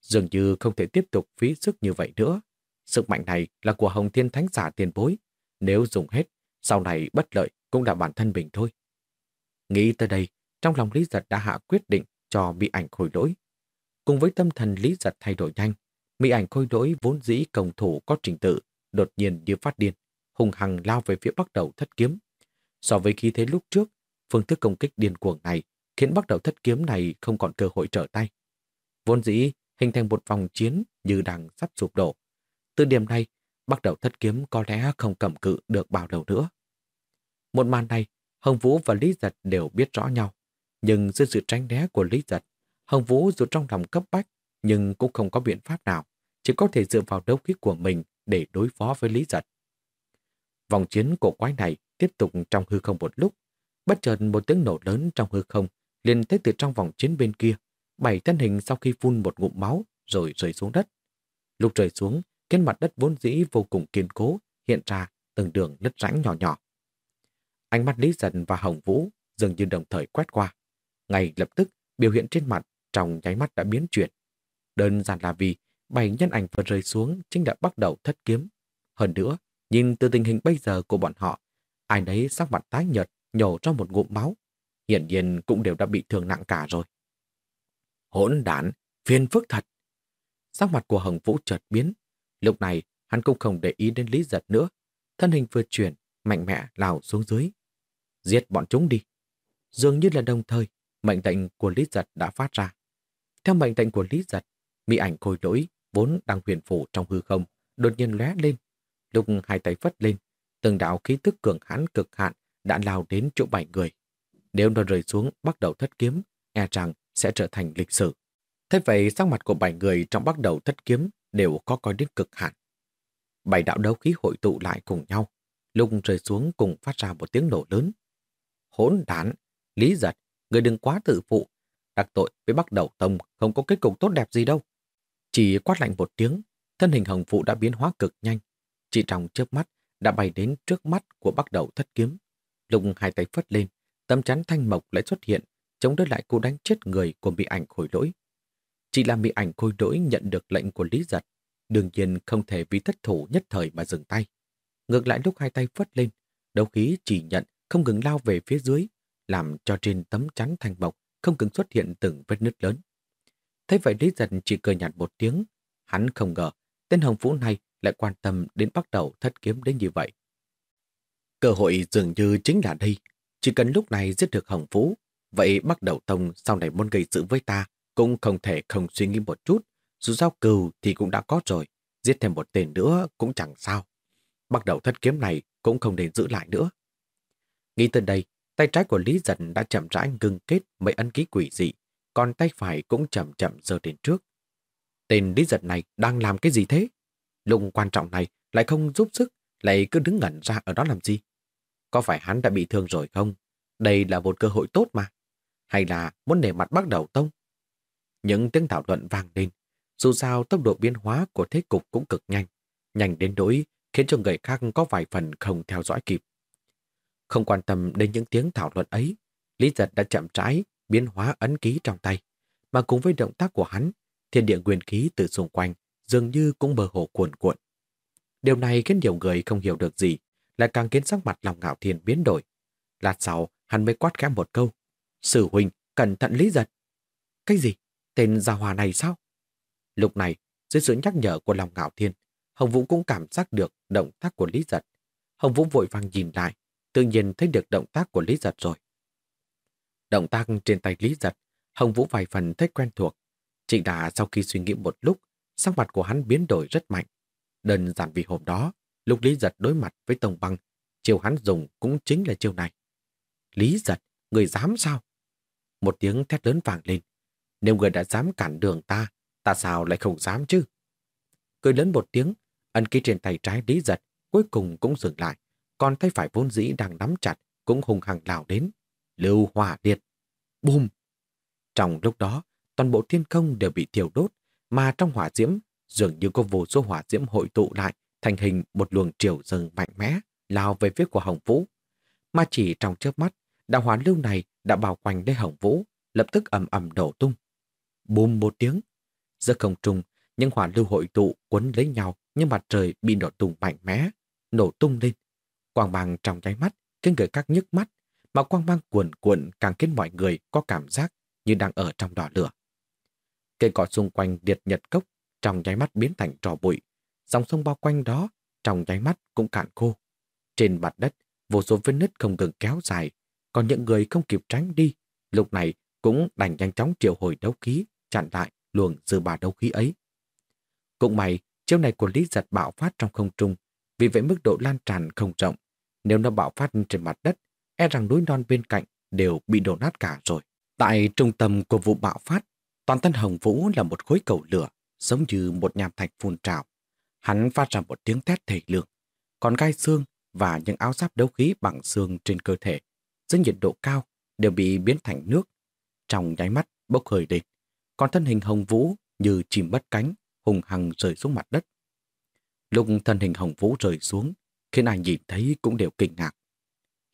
Dường như không thể tiếp tục phí sức như vậy nữa. Sức mạnh này là của Hồng Thiên Thánh giả tiền bối. Nếu dùng hết, sau này bất lợi cũng là bản thân mình thôi. Nghĩ tới đây, trong lòng Lý Giật đã hạ quyết định cho bị ảnh khôi lỗi. Cùng với tâm thần Lý Giật thay đổi nhanh, mỹ ảnh khôi lỗi vốn dĩ công thủ có trình tự, đột nhiên như phát điên, hùng hằng lao về phía bắt đầu thất kiếm. So với khí thế lúc trước, phương thức công kích điên cuồng này khiến bắt đầu thất kiếm này không còn cơ hội trở tay. Vốn dĩ hình thành một vòng chiến như đang sắp sụp đổ. Từ điểm này, bắt đầu thất kiếm có lẽ không cầm cự được bao lâu nữa. Một màn này, Hồng Vũ và Lý Giật đều biết rõ nhau. Nhưng dưới sự tránh né của Lý Giật, Hồng Vũ dù trong lòng cấp bách, nhưng cũng không có biện pháp nào, chỉ có thể dựa vào đấu khí của mình để đối phó với Lý Giật. Vòng chiến cổ quái này tiếp tục trong hư không một lúc. Bất chợt một tiếng nổ lớn trong hư không liền thấy từ trong vòng chiến bên kia, bảy thân hình sau khi phun một ngụm máu rồi rơi xuống đất. Lúc rơi xuống, khiến mặt đất vốn dĩ vô cùng kiên cố hiện ra từng đường nứt rãnh nhỏ nhỏ. Ánh mắt Lý Dần và Hồng Vũ dường như đồng thời quét qua. Ngay lập tức, biểu hiện trên mặt trong nháy mắt đã biến chuyển. Đơn giản là vì bảy nhân ảnh vừa rơi xuống chính đã bắt đầu thất kiếm. Hơn nữa, nhìn từ tình hình bây giờ của bọn họ, ai nấy sắc mặt tái nhợt nhổ ra một ngụm máu. Hiển nhiên cũng đều đã bị thương nặng cả rồi. Hỗn đản, phiền phức thật. Sắc mặt của Hồng Vũ chợt biến. Lúc này, hắn cũng không để ý đến Lý Giật nữa. Thân hình vừa chuyển, mạnh mẽ lao xuống dưới. Giết bọn chúng đi. Dường như là đồng thời, mệnh lệnh của Lý Giật đã phát ra. Theo mệnh lệnh của Lý Giật, mỹ ảnh khôi lỗi vốn đang huyền phủ trong hư không, đột nhiên lóe lên. Lúc hai tay phất lên, từng đạo khí tức cường hãn cực hạn đã lao đến chỗ bảy người. Nếu nó rơi xuống bắt đầu thất kiếm, e rằng sẽ trở thành lịch sử. Thế vậy sắc mặt của bảy người trong bắt đầu thất kiếm đều có coi đến cực hạn. Bảy đạo đấu khí hội tụ lại cùng nhau, lùng rơi xuống cùng phát ra một tiếng nổ lớn. Hỗn đản, lý giật, người đừng quá tự phụ. Đặc tội với bắt đầu tông không có kết cục tốt đẹp gì đâu. Chỉ quát lạnh một tiếng, thân hình hồng phụ đã biến hóa cực nhanh. Chỉ trong chớp mắt đã bay đến trước mắt của bắt đầu thất kiếm. Lùng hai tay phất lên, tấm chắn thanh mộc lại xuất hiện, chống đỡ lại cú đánh chết người của bị ảnh khôi lỗi. Chỉ là bị ảnh khôi lỗi nhận được lệnh của Lý Giật, đương nhiên không thể vì thất thủ nhất thời mà dừng tay. Ngược lại lúc hai tay phất lên, đấu khí chỉ nhận không ngừng lao về phía dưới, làm cho trên tấm chắn thành mộc không ngừng xuất hiện từng vết nứt lớn. Thế vậy Lý Giật chỉ cười nhạt một tiếng, hắn không ngờ tên Hồng Phú này lại quan tâm đến bắt đầu thất kiếm đến như vậy. Cơ hội dường như chính là đây. Chỉ cần lúc này giết được Hồng Phú, vậy bắt đầu tông sau này muốn gây sự với ta cũng không thể không suy nghĩ một chút. Dù sao cừu thì cũng đã có rồi, giết thêm một tên nữa cũng chẳng sao. Bắt đầu thất kiếm này cũng không nên giữ lại nữa. Nghĩ tới đây, tay trái của Lý Dân đã chậm rãi ngưng kết mấy ân ký quỷ dị, còn tay phải cũng chậm chậm giơ đến trước. Tên Lý Dân này đang làm cái gì thế? Lùng quan trọng này lại không giúp sức, lại cứ đứng ngẩn ra ở đó làm gì? Có phải hắn đã bị thương rồi không? Đây là một cơ hội tốt mà. Hay là muốn nể mặt bắt đầu tông? Những tiếng thảo luận vang lên. Dù sao tốc độ biến hóa của thế cục cũng cực nhanh. Nhanh đến nỗi khiến cho người khác có vài phần không theo dõi kịp. Không quan tâm đến những tiếng thảo luận ấy, Lý Giật đã chậm rãi biến hóa ấn ký trong tay. Mà cùng với động tác của hắn, thiên địa nguyên khí từ xung quanh dường như cũng bờ hồ cuồn cuộn. Điều này khiến nhiều người không hiểu được gì, lại càng khiến sắc mặt lòng ngạo thiên biến đổi. Lát sau, hắn mới quát khẽ một câu. Sử huynh, cẩn thận lý giật. Cái gì? Tên gia hòa này sao? Lúc này, dưới sự nhắc nhở của lòng ngạo thiên, Hồng Vũ cũng cảm giác được động tác của Lý Giật. Hồng Vũ vội vàng nhìn lại, tự nhiên thấy được động tác của Lý Giật rồi. Động tác trên tay Lý Giật, Hồng Vũ vài phần thấy quen thuộc. Chỉ đã sau khi suy nghĩ một lúc, sắc mặt của hắn biến đổi rất mạnh. Đơn giản vì hôm đó, lúc Lý Giật đối mặt với Tông Băng, chiều hắn dùng cũng chính là chiều này. Lý Giật, người dám sao? Một tiếng thét lớn vàng lên. Nếu người đã dám cản đường ta, ta sao lại không dám chứ? Cười lớn một tiếng, ân ký trên tay trái Lý Giật cuối cùng cũng dừng lại, còn tay phải vốn dĩ đang nắm chặt cũng hùng hằng lao đến. Lưu hỏa liệt. bùm. Trong lúc đó, toàn bộ thiên không đều bị thiêu đốt, mà trong hỏa diễm dường như có vô số hỏa diễm hội tụ lại thành hình một luồng triều dâng mạnh mẽ lao về phía của Hồng Vũ. Mà chỉ trong chớp mắt, đạo hỏa lưu này đã bao quanh lấy Hồng Vũ, lập tức ầm ầm đổ tung. Bùm một tiếng, giữa không trung, những hỏa lưu hội tụ quấn lấy nhau như mặt trời bị nổ tung mạnh mẽ, nổ tung lên. Quang mang trong nháy mắt khiến người các nhức mắt, mà quang mang cuồn cuộn càng khiến mọi người có cảm giác như đang ở trong đỏ lửa. Cây cỏ xung quanh điệt nhật cốc trong nháy mắt biến thành trò bụi. Dòng sông bao quanh đó trong nháy mắt cũng cạn khô. Trên mặt đất, vô số vết nứt không ngừng kéo dài, còn những người không kịp tránh đi, lúc này cũng đành nhanh chóng triệu hồi đấu khí, chặn lại luồng dư bà đấu khí ấy. Cũng may, chiêu này của Lý Giật bạo phát trong không trung, vì vậy mức độ lan tràn không rộng. Nếu nó bạo phát trên mặt đất, e rằng núi non bên cạnh đều bị đổ nát cả rồi. Tại trung tâm của vụ bạo phát, toàn thân Hồng Vũ là một khối cầu lửa, giống như một nham thạch phun trào. Hắn phát ra một tiếng thét thể lượng, còn gai xương và những áo giáp đấu khí bằng xương trên cơ thể, dưới nhiệt độ cao, đều bị biến thành nước. Trong nháy mắt bốc hơi lên, còn thân hình Hồng Vũ như chìm bất cánh, hùng hằng rơi xuống mặt đất. Lúc thân hình Hồng Vũ rơi xuống, khiến ai nhìn thấy cũng đều kinh ngạc.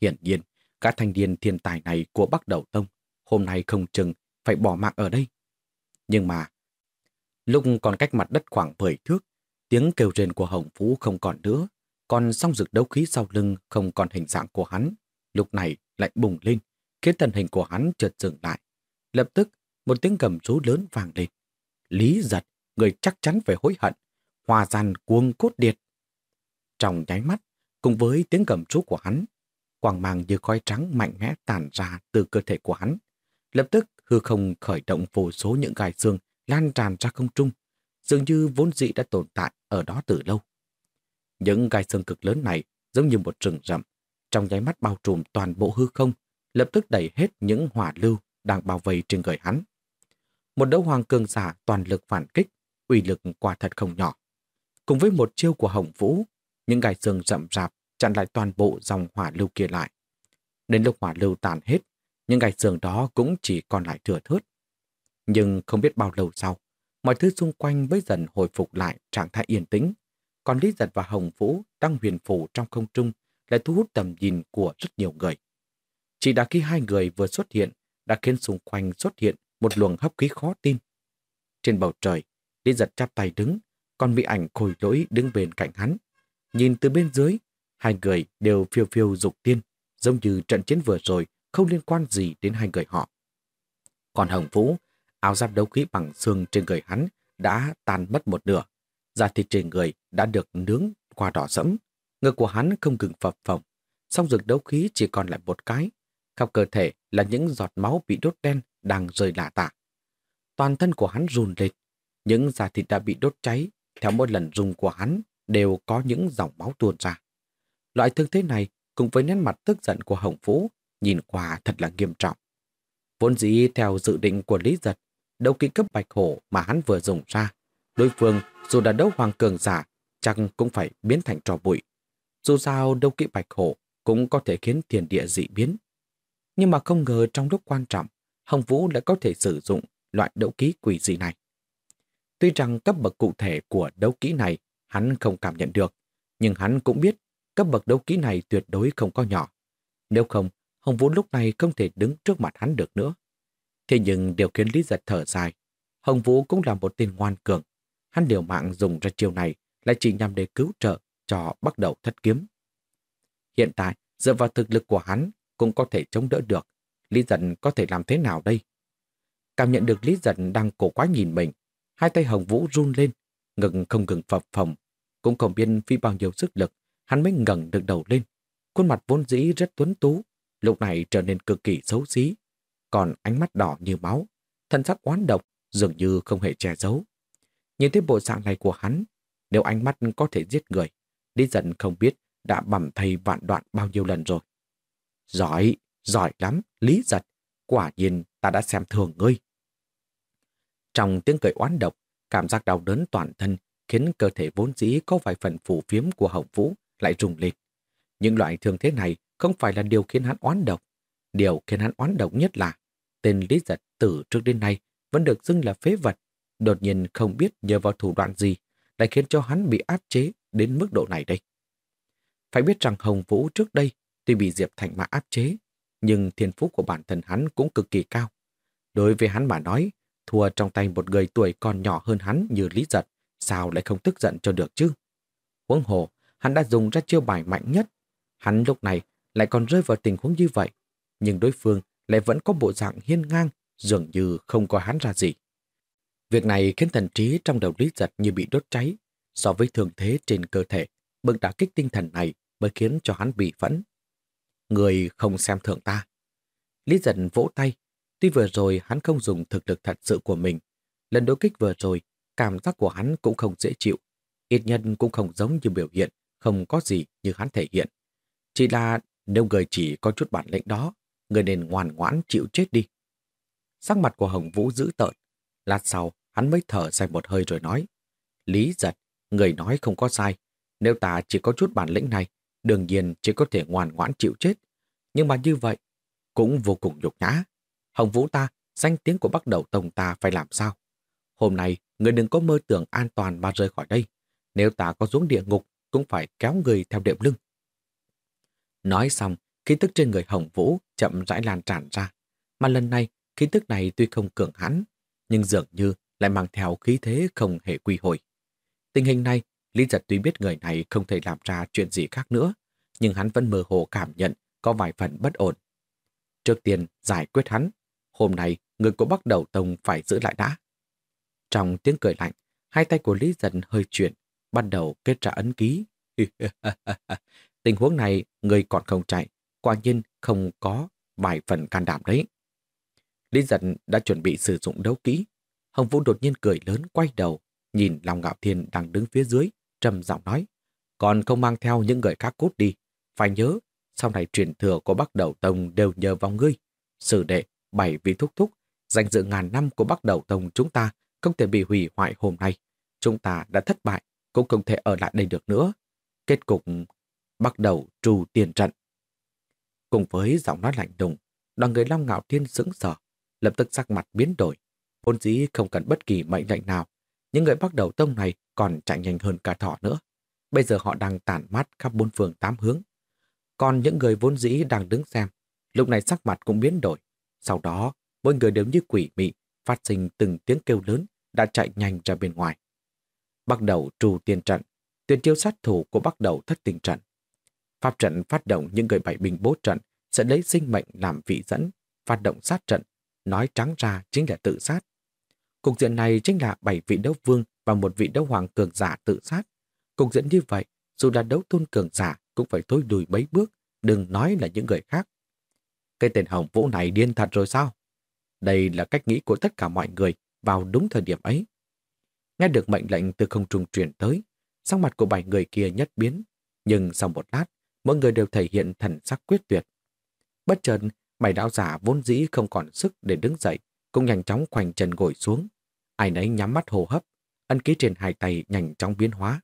Hiển nhiên, cả thanh niên thiên tài này của Bắc Đầu Tông hôm nay không chừng phải bỏ mạng ở đây. Nhưng mà, lúc còn cách mặt đất khoảng 10 thước, tiếng kêu rền của Hồng vũ không còn nữa, còn song rực đấu khí sau lưng không còn hình dạng của hắn, lúc này lại bùng lên, khiến thân hình của hắn chợt dừng lại. Lập tức, một tiếng gầm rú lớn vang lên. Lý giật, người chắc chắn phải hối hận, hòa gian cuồng cốt điệt. Trong nháy mắt, cùng với tiếng gầm rú của hắn, quang mang như khói trắng mạnh mẽ tàn ra từ cơ thể của hắn. Lập tức hư không khởi động vô số những gai xương lan tràn ra không trung, dường như vốn dĩ đã tồn tại ở đó từ lâu. Những gai xương cực lớn này giống như một rừng rậm, trong nháy mắt bao trùm toàn bộ hư không, lập tức đẩy hết những hỏa lưu đang bao vây trên người hắn. Một đấu hoàng cường giả toàn lực phản kích, uy lực quả thật không nhỏ. Cùng với một chiêu của Hồng Vũ, những gài xương rậm rạp chặn lại toàn bộ dòng hỏa lưu kia lại. Đến lúc hỏa lưu tàn hết, những gài xương đó cũng chỉ còn lại thừa thớt. Nhưng không biết bao lâu sau, mọi thứ xung quanh mới dần hồi phục lại trạng thái yên tĩnh. Còn Lý Giật và Hồng Vũ đang huyền phủ trong không trung lại thu hút tầm nhìn của rất nhiều người. Chỉ đã khi hai người vừa xuất hiện đã khiến xung quanh xuất hiện một luồng hấp khí khó tin. Trên bầu trời, Lý Giật chắp tay đứng, còn bị ảnh khôi lỗi đứng bên cạnh hắn. Nhìn từ bên dưới, hai người đều phiêu phiêu dục tiên, giống như trận chiến vừa rồi không liên quan gì đến hai người họ. Còn Hồng Vũ, áo giáp đấu khí bằng xương trên người hắn đã tan mất một nửa. Da thịt trên người đã được nướng qua đỏ sẫm. Ngực của hắn không ngừng phập phồng. Song rực đấu khí chỉ còn lại một cái. Khắp cơ thể là những giọt máu bị đốt đen đang rơi lạ tả. Toàn thân của hắn run lên. Những da thịt đã bị đốt cháy. Theo mỗi lần dùng của hắn đều có những dòng máu tuôn ra. Loại thương thế này cùng với nét mặt tức giận của Hồng Vũ nhìn qua thật là nghiêm trọng. Vốn dĩ theo dự định của Lý Giật, đấu kỹ cấp bạch hổ mà hắn vừa dùng ra, đối phương dù đã đấu hoàng cường giả, chắc cũng phải biến thành trò bụi. Dù sao đấu kỹ bạch hổ cũng có thể khiến thiên địa dị biến. Nhưng mà không ngờ trong lúc quan trọng, Hồng Vũ lại có thể sử dụng loại đấu ký quỷ dị này. Tuy rằng cấp bậc cụ thể của đấu ký này hắn không cảm nhận được, nhưng hắn cũng biết cấp bậc đấu ký này tuyệt đối không có nhỏ. Nếu không, Hồng Vũ lúc này không thể đứng trước mặt hắn được nữa. Thế nhưng điều khiến Lý Giật thở dài, Hồng Vũ cũng là một tên ngoan cường. Hắn điều mạng dùng ra chiêu này lại chỉ nhằm để cứu trợ cho bắt đầu thất kiếm. Hiện tại, dựa vào thực lực của hắn cũng có thể chống đỡ được. Lý giận có thể làm thế nào đây? Cảm nhận được Lý giận đang cổ quá nhìn mình, hai tay Hồng Vũ run lên, ngừng không ngừng phập phồng. Cũng không biết phi bao nhiêu sức lực, hắn mới ngẩng được đầu lên. Khuôn mặt vốn dĩ rất tuấn tú, lúc này trở nên cực kỳ xấu xí, còn ánh mắt đỏ như máu, thân sắc oán độc dường như không hề che giấu. Nhìn thấy bộ dạng này của hắn, nếu ánh mắt có thể giết người, Lý giận không biết đã bầm thầy vạn đoạn bao nhiêu lần rồi. Giỏi, giỏi lắm, lý giật, quả nhiên ta đã xem thường ngươi. Trong tiếng cười oán độc, cảm giác đau đớn toàn thân khiến cơ thể vốn dĩ có vài phần phủ phiếm của Hồng vũ lại rùng lên. Những loại thương thế này không phải là điều khiến hắn oán độc. Điều khiến hắn oán độc nhất là Tên Lý Giật từ trước đến nay vẫn được xưng là phế vật, đột nhiên không biết nhờ vào thủ đoạn gì lại khiến cho hắn bị áp chế đến mức độ này đây. Phải biết rằng Hồng Vũ trước đây tuy bị Diệp Thành Mã áp chế, nhưng thiên phú của bản thân hắn cũng cực kỳ cao. Đối với hắn mà nói, thua trong tay một người tuổi còn nhỏ hơn hắn như Lý Giật, sao lại không tức giận cho được chứ? Huống hồ, hắn đã dùng ra chiêu bài mạnh nhất. Hắn lúc này lại còn rơi vào tình huống như vậy, nhưng đối phương lại vẫn có bộ dạng hiên ngang, dường như không có hắn ra gì. Việc này khiến thần trí trong đầu Lý Giật như bị đốt cháy, so với thường thế trên cơ thể, bực đả kích tinh thần này mới khiến cho hắn bị phẫn. Người không xem thường ta. Lý giận vỗ tay, tuy vừa rồi hắn không dùng thực lực thật sự của mình, lần đối kích vừa rồi, cảm giác của hắn cũng không dễ chịu, ít nhân cũng không giống như biểu hiện, không có gì như hắn thể hiện. Chỉ là nếu người chỉ có chút bản lĩnh đó, người nên ngoan ngoãn chịu chết đi. Sắc mặt của Hồng Vũ dữ tợn. Lát sau, hắn mới thở dài một hơi rồi nói. Lý giật, người nói không có sai. Nếu ta chỉ có chút bản lĩnh này, đương nhiên chỉ có thể ngoan ngoãn chịu chết. Nhưng mà như vậy, cũng vô cùng nhục nhã. Hồng Vũ ta, danh tiếng của bắt đầu tông ta phải làm sao? Hôm nay, người đừng có mơ tưởng an toàn mà rời khỏi đây. Nếu ta có xuống địa ngục, cũng phải kéo người theo đệm lưng. Nói xong, khí tức trên người Hồng Vũ chậm rãi lan tràn ra. Mà lần này, khí tức này tuy không cường hãn, nhưng dường như lại mang theo khí thế không hề quy hồi. Tình hình này, Lý Giật tuy biết người này không thể làm ra chuyện gì khác nữa, nhưng hắn vẫn mơ hồ cảm nhận có vài phần bất ổn. Trước tiên, giải quyết hắn. Hôm nay, người của Bắc Đầu Tông phải giữ lại đã. Trong tiếng cười lạnh, hai tay của Lý Giật hơi chuyển, bắt đầu kết ra ấn ký. Tình huống này, người còn không chạy, quả nhiên không có vài phần can đảm đấy. Lý giật đã chuẩn bị sử dụng đấu kỹ. Hồng Vũ đột nhiên cười lớn quay đầu, nhìn Long Ngạo Thiên đang đứng phía dưới, trầm giọng nói. Còn không mang theo những người khác cút đi. Phải nhớ, sau này truyền thừa của Bắc Đầu Tông đều nhờ vào ngươi. Sử đệ, bảy vị thúc thúc, danh dự ngàn năm của Bắc Đầu Tông chúng ta không thể bị hủy hoại hôm nay. Chúng ta đã thất bại, cũng không thể ở lại đây được nữa. Kết cục bắt đầu trù tiền trận. Cùng với giọng nói lạnh đùng, đoàn người Long Ngạo Thiên sững sờ, lập tức sắc mặt biến đổi. Vốn dĩ không cần bất kỳ mệnh lệnh nào, những người bắt đầu tông này còn chạy nhanh hơn cả thỏ nữa. Bây giờ họ đang tản mát khắp bốn phường tám hướng. Còn những người vốn dĩ đang đứng xem, lúc này sắc mặt cũng biến đổi. Sau đó, mỗi người đều như quỷ mị, phát sinh từng tiếng kêu lớn, đã chạy nhanh ra bên ngoài. Bắt đầu trù tiền trận, tuyển chiêu sát thủ của bắt đầu thất tình trận. Pháp trận phát động những người bảy binh bố trận sẽ lấy sinh mệnh làm vị dẫn, phát động sát trận, nói trắng ra chính là tự sát. Cục diện này chính là bảy vị đấu vương và một vị đấu hoàng cường giả tự sát. Cục diện như vậy, dù là đấu tôn cường giả cũng phải thôi đùi mấy bước, đừng nói là những người khác. Cái tên Hồng Vũ này điên thật rồi sao? Đây là cách nghĩ của tất cả mọi người vào đúng thời điểm ấy. Nghe được mệnh lệnh từ không trung truyền tới, sắc mặt của bảy người kia nhất biến, nhưng sau một lát, mỗi người đều thể hiện thần sắc quyết tuyệt. Bất chợt, bảy đạo giả vốn dĩ không còn sức để đứng dậy, cũng nhanh chóng khoanh chân ngồi xuống. Ai nấy nhắm mắt hồ hấp, ân ký trên hai tay nhanh chóng biến hóa.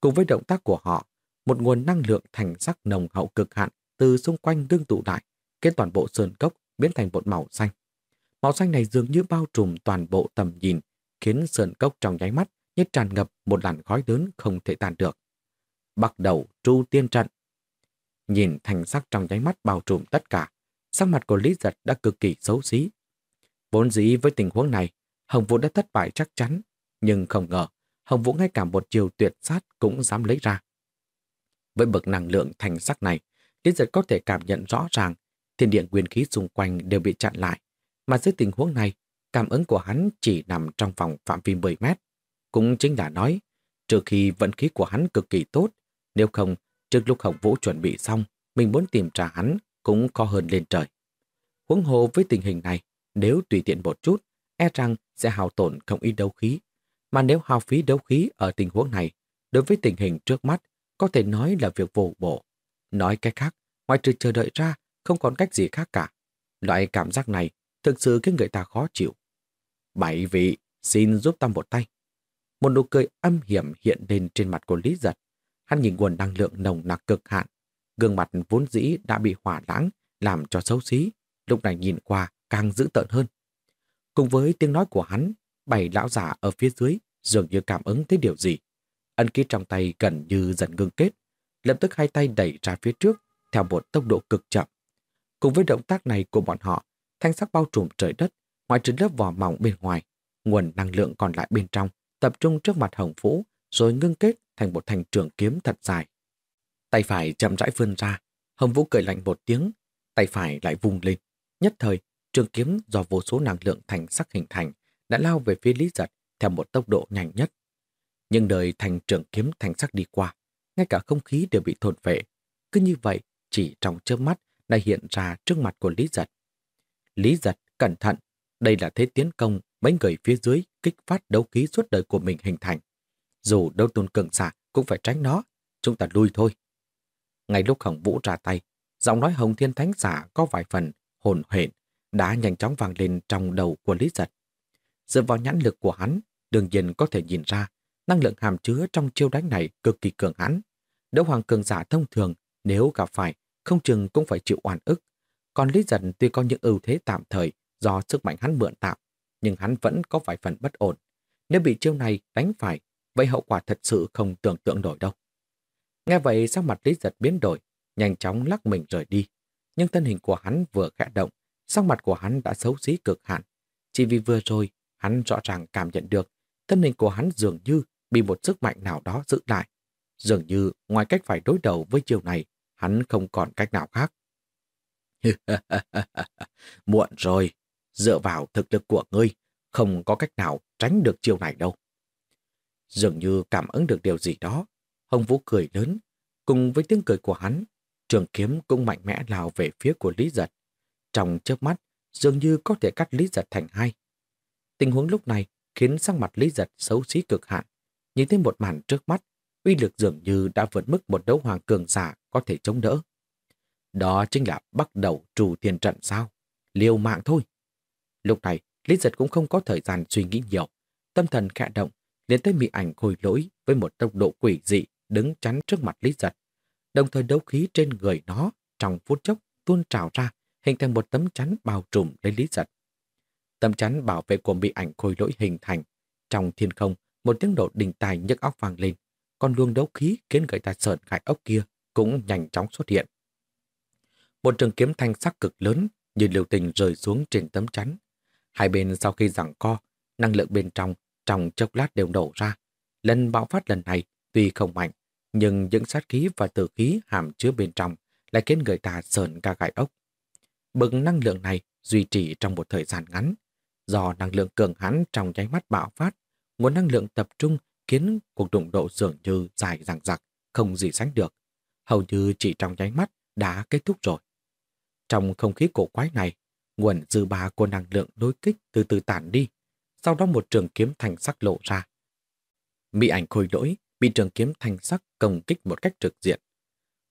Cùng với động tác của họ, một nguồn năng lượng thành sắc nồng hậu cực hạn từ xung quanh ngưng tụ đại, khiến toàn bộ sơn cốc biến thành một màu xanh. Màu xanh này dường như bao trùm toàn bộ tầm nhìn, khiến sơn cốc trong nháy mắt như tràn ngập một làn khói lớn không thể tàn được. Bắt đầu tru tiên trận. Nhìn thành sắc trong nháy mắt bao trùm tất cả, sắc mặt của Lý Giật đã cực kỳ xấu xí. Vốn dĩ với tình huống này, Hồng Vũ đã thất bại chắc chắn, nhưng không ngờ Hồng Vũ ngay cả một chiều tuyệt sát cũng dám lấy ra. Với bậc năng lượng thành sắc này, Lý Giật có thể cảm nhận rõ ràng thiên điện nguyên khí xung quanh đều bị chặn lại, mà dưới tình huống này, cảm ứng của hắn chỉ nằm trong vòng phạm vi 10 mét. Cũng chính là nói, trừ khi vận khí của hắn cực kỳ tốt, nếu không, trước lúc Hồng Vũ chuẩn bị xong, mình muốn tìm trả hắn cũng khó hơn lên trời. Huống hồ với tình hình này, nếu tùy tiện một chút, e rằng sẽ hao tổn không ít đấu khí. Mà nếu hao phí đấu khí ở tình huống này, đối với tình hình trước mắt, có thể nói là việc vô bộ. Nói cách khác, ngoài trừ chờ đợi ra, không còn cách gì khác cả. Loại cảm giác này thực sự khiến người ta khó chịu. Bảy vị, xin giúp ta một tay. Một nụ cười âm hiểm hiện lên trên mặt của Lý Giật. Hắn nhìn nguồn năng lượng nồng nặc cực hạn. Gương mặt vốn dĩ đã bị hỏa lãng, làm cho xấu xí. Lúc này nhìn qua, càng dữ tợn hơn. Cùng với tiếng nói của hắn, bảy lão giả ở phía dưới dường như cảm ứng thấy điều gì. Ân ký trong tay gần như dần ngưng kết, lập tức hai tay đẩy ra phía trước theo một tốc độ cực chậm. Cùng với động tác này của bọn họ, thanh sắc bao trùm trời đất, ngoài trừ lớp vỏ mỏng bên ngoài, nguồn năng lượng còn lại bên trong tập trung trước mặt Hồng Vũ rồi ngưng kết thành một thành trường kiếm thật dài. Tay phải chậm rãi vươn ra, Hồng Vũ cười lạnh một tiếng, tay phải lại vùng lên. Nhất thời, trường kiếm do vô số năng lượng thành sắc hình thành đã lao về phía Lý Giật theo một tốc độ nhanh nhất. Nhưng đời thành trường kiếm thành sắc đi qua, ngay cả không khí đều bị thôn vệ. Cứ như vậy, chỉ trong chớp mắt đã hiện ra trước mặt của Lý Giật. Lý Giật, cẩn thận, đây là thế tiến công mấy người phía dưới kích phát đấu khí suốt đời của mình hình thành. Dù đấu tôn cường xạ cũng phải tránh nó, chúng ta lui thôi. Ngay lúc Hồng Vũ ra tay, giọng nói Hồng Thiên Thánh giả có vài phần hồn hển đã nhanh chóng vang lên trong đầu của Lý Giật. Dựa vào nhãn lực của hắn, đương nhiên có thể nhìn ra năng lượng hàm chứa trong chiêu đánh này cực kỳ cường hãn. Đấu hoàng cường giả thông thường nếu gặp phải, không chừng cũng phải chịu oan ức. Còn Lý Giật tuy có những ưu thế tạm thời do sức mạnh hắn mượn tạo, nhưng hắn vẫn có vài phần bất ổn. Nếu bị chiêu này đánh phải, vậy hậu quả thật sự không tưởng tượng nổi đâu. Nghe vậy sắc mặt Lý Giật biến đổi, nhanh chóng lắc mình rời đi. Nhưng thân hình của hắn vừa khẽ động, sắc mặt của hắn đã xấu xí cực hạn. Chỉ vì vừa rồi, hắn rõ ràng cảm nhận được thân hình của hắn dường như bị một sức mạnh nào đó giữ lại. Dường như ngoài cách phải đối đầu với chiều này, hắn không còn cách nào khác. Muộn rồi, dựa vào thực lực của ngươi, không có cách nào tránh được chiều này đâu. Dường như cảm ứng được điều gì đó, Hồng Vũ cười lớn, cùng với tiếng cười của hắn, trường kiếm cũng mạnh mẽ lao về phía của Lý Giật. Trong trước mắt, dường như có thể cắt Lý Giật thành hai. Tình huống lúc này khiến sang mặt Lý Giật xấu xí cực hạn. Nhìn thấy một màn trước mắt, uy lực dường như đã vượt mức một đấu hoàng cường giả có thể chống đỡ. Đó chính là bắt đầu trù Thiên trận sao? Liều mạng thôi. Lúc này, Lý Giật cũng không có thời gian suy nghĩ nhiều. Tâm thần khẽ động, liền tới mị ảnh khôi lỗi với một tốc độ quỷ dị đứng chắn trước mặt Lý Giật. Đồng thời đấu khí trên người nó trong phút chốc tuôn trào ra, hình thành một tấm chắn bao trùm lấy Lý Giật. Tấm chắn bảo vệ của bị ảnh khôi lỗi hình thành. Trong thiên không, một tiếng nổ đình tài nhức óc vang lên. Còn luồng đấu khí khiến người ta sợn gai ốc kia cũng nhanh chóng xuất hiện. Một trường kiếm thanh sắc cực lớn như liều tình rơi xuống trên tấm chắn. Hai bên sau khi giằng co, năng lượng bên trong trong chốc lát đều nổ ra. Lần bạo phát lần này tuy không mạnh, nhưng những sát khí và tử khí hàm chứa bên trong lại khiến người ta sờn cả gai ốc. Bực năng lượng này duy trì trong một thời gian ngắn. Do năng lượng cường hãn trong nháy mắt bạo phát, nguồn năng lượng tập trung khiến cuộc đụng độ dường như dài dằng dặc, không gì sánh được. Hầu như chỉ trong nháy mắt đã kết thúc rồi. Trong không khí cổ quái này, nguồn dư ba của năng lượng đối kích từ từ tản đi, sau đó một trường kiếm thành sắc lộ ra. Mỹ ảnh khôi lỗi bị trường kiếm thành sắc công kích một cách trực diện.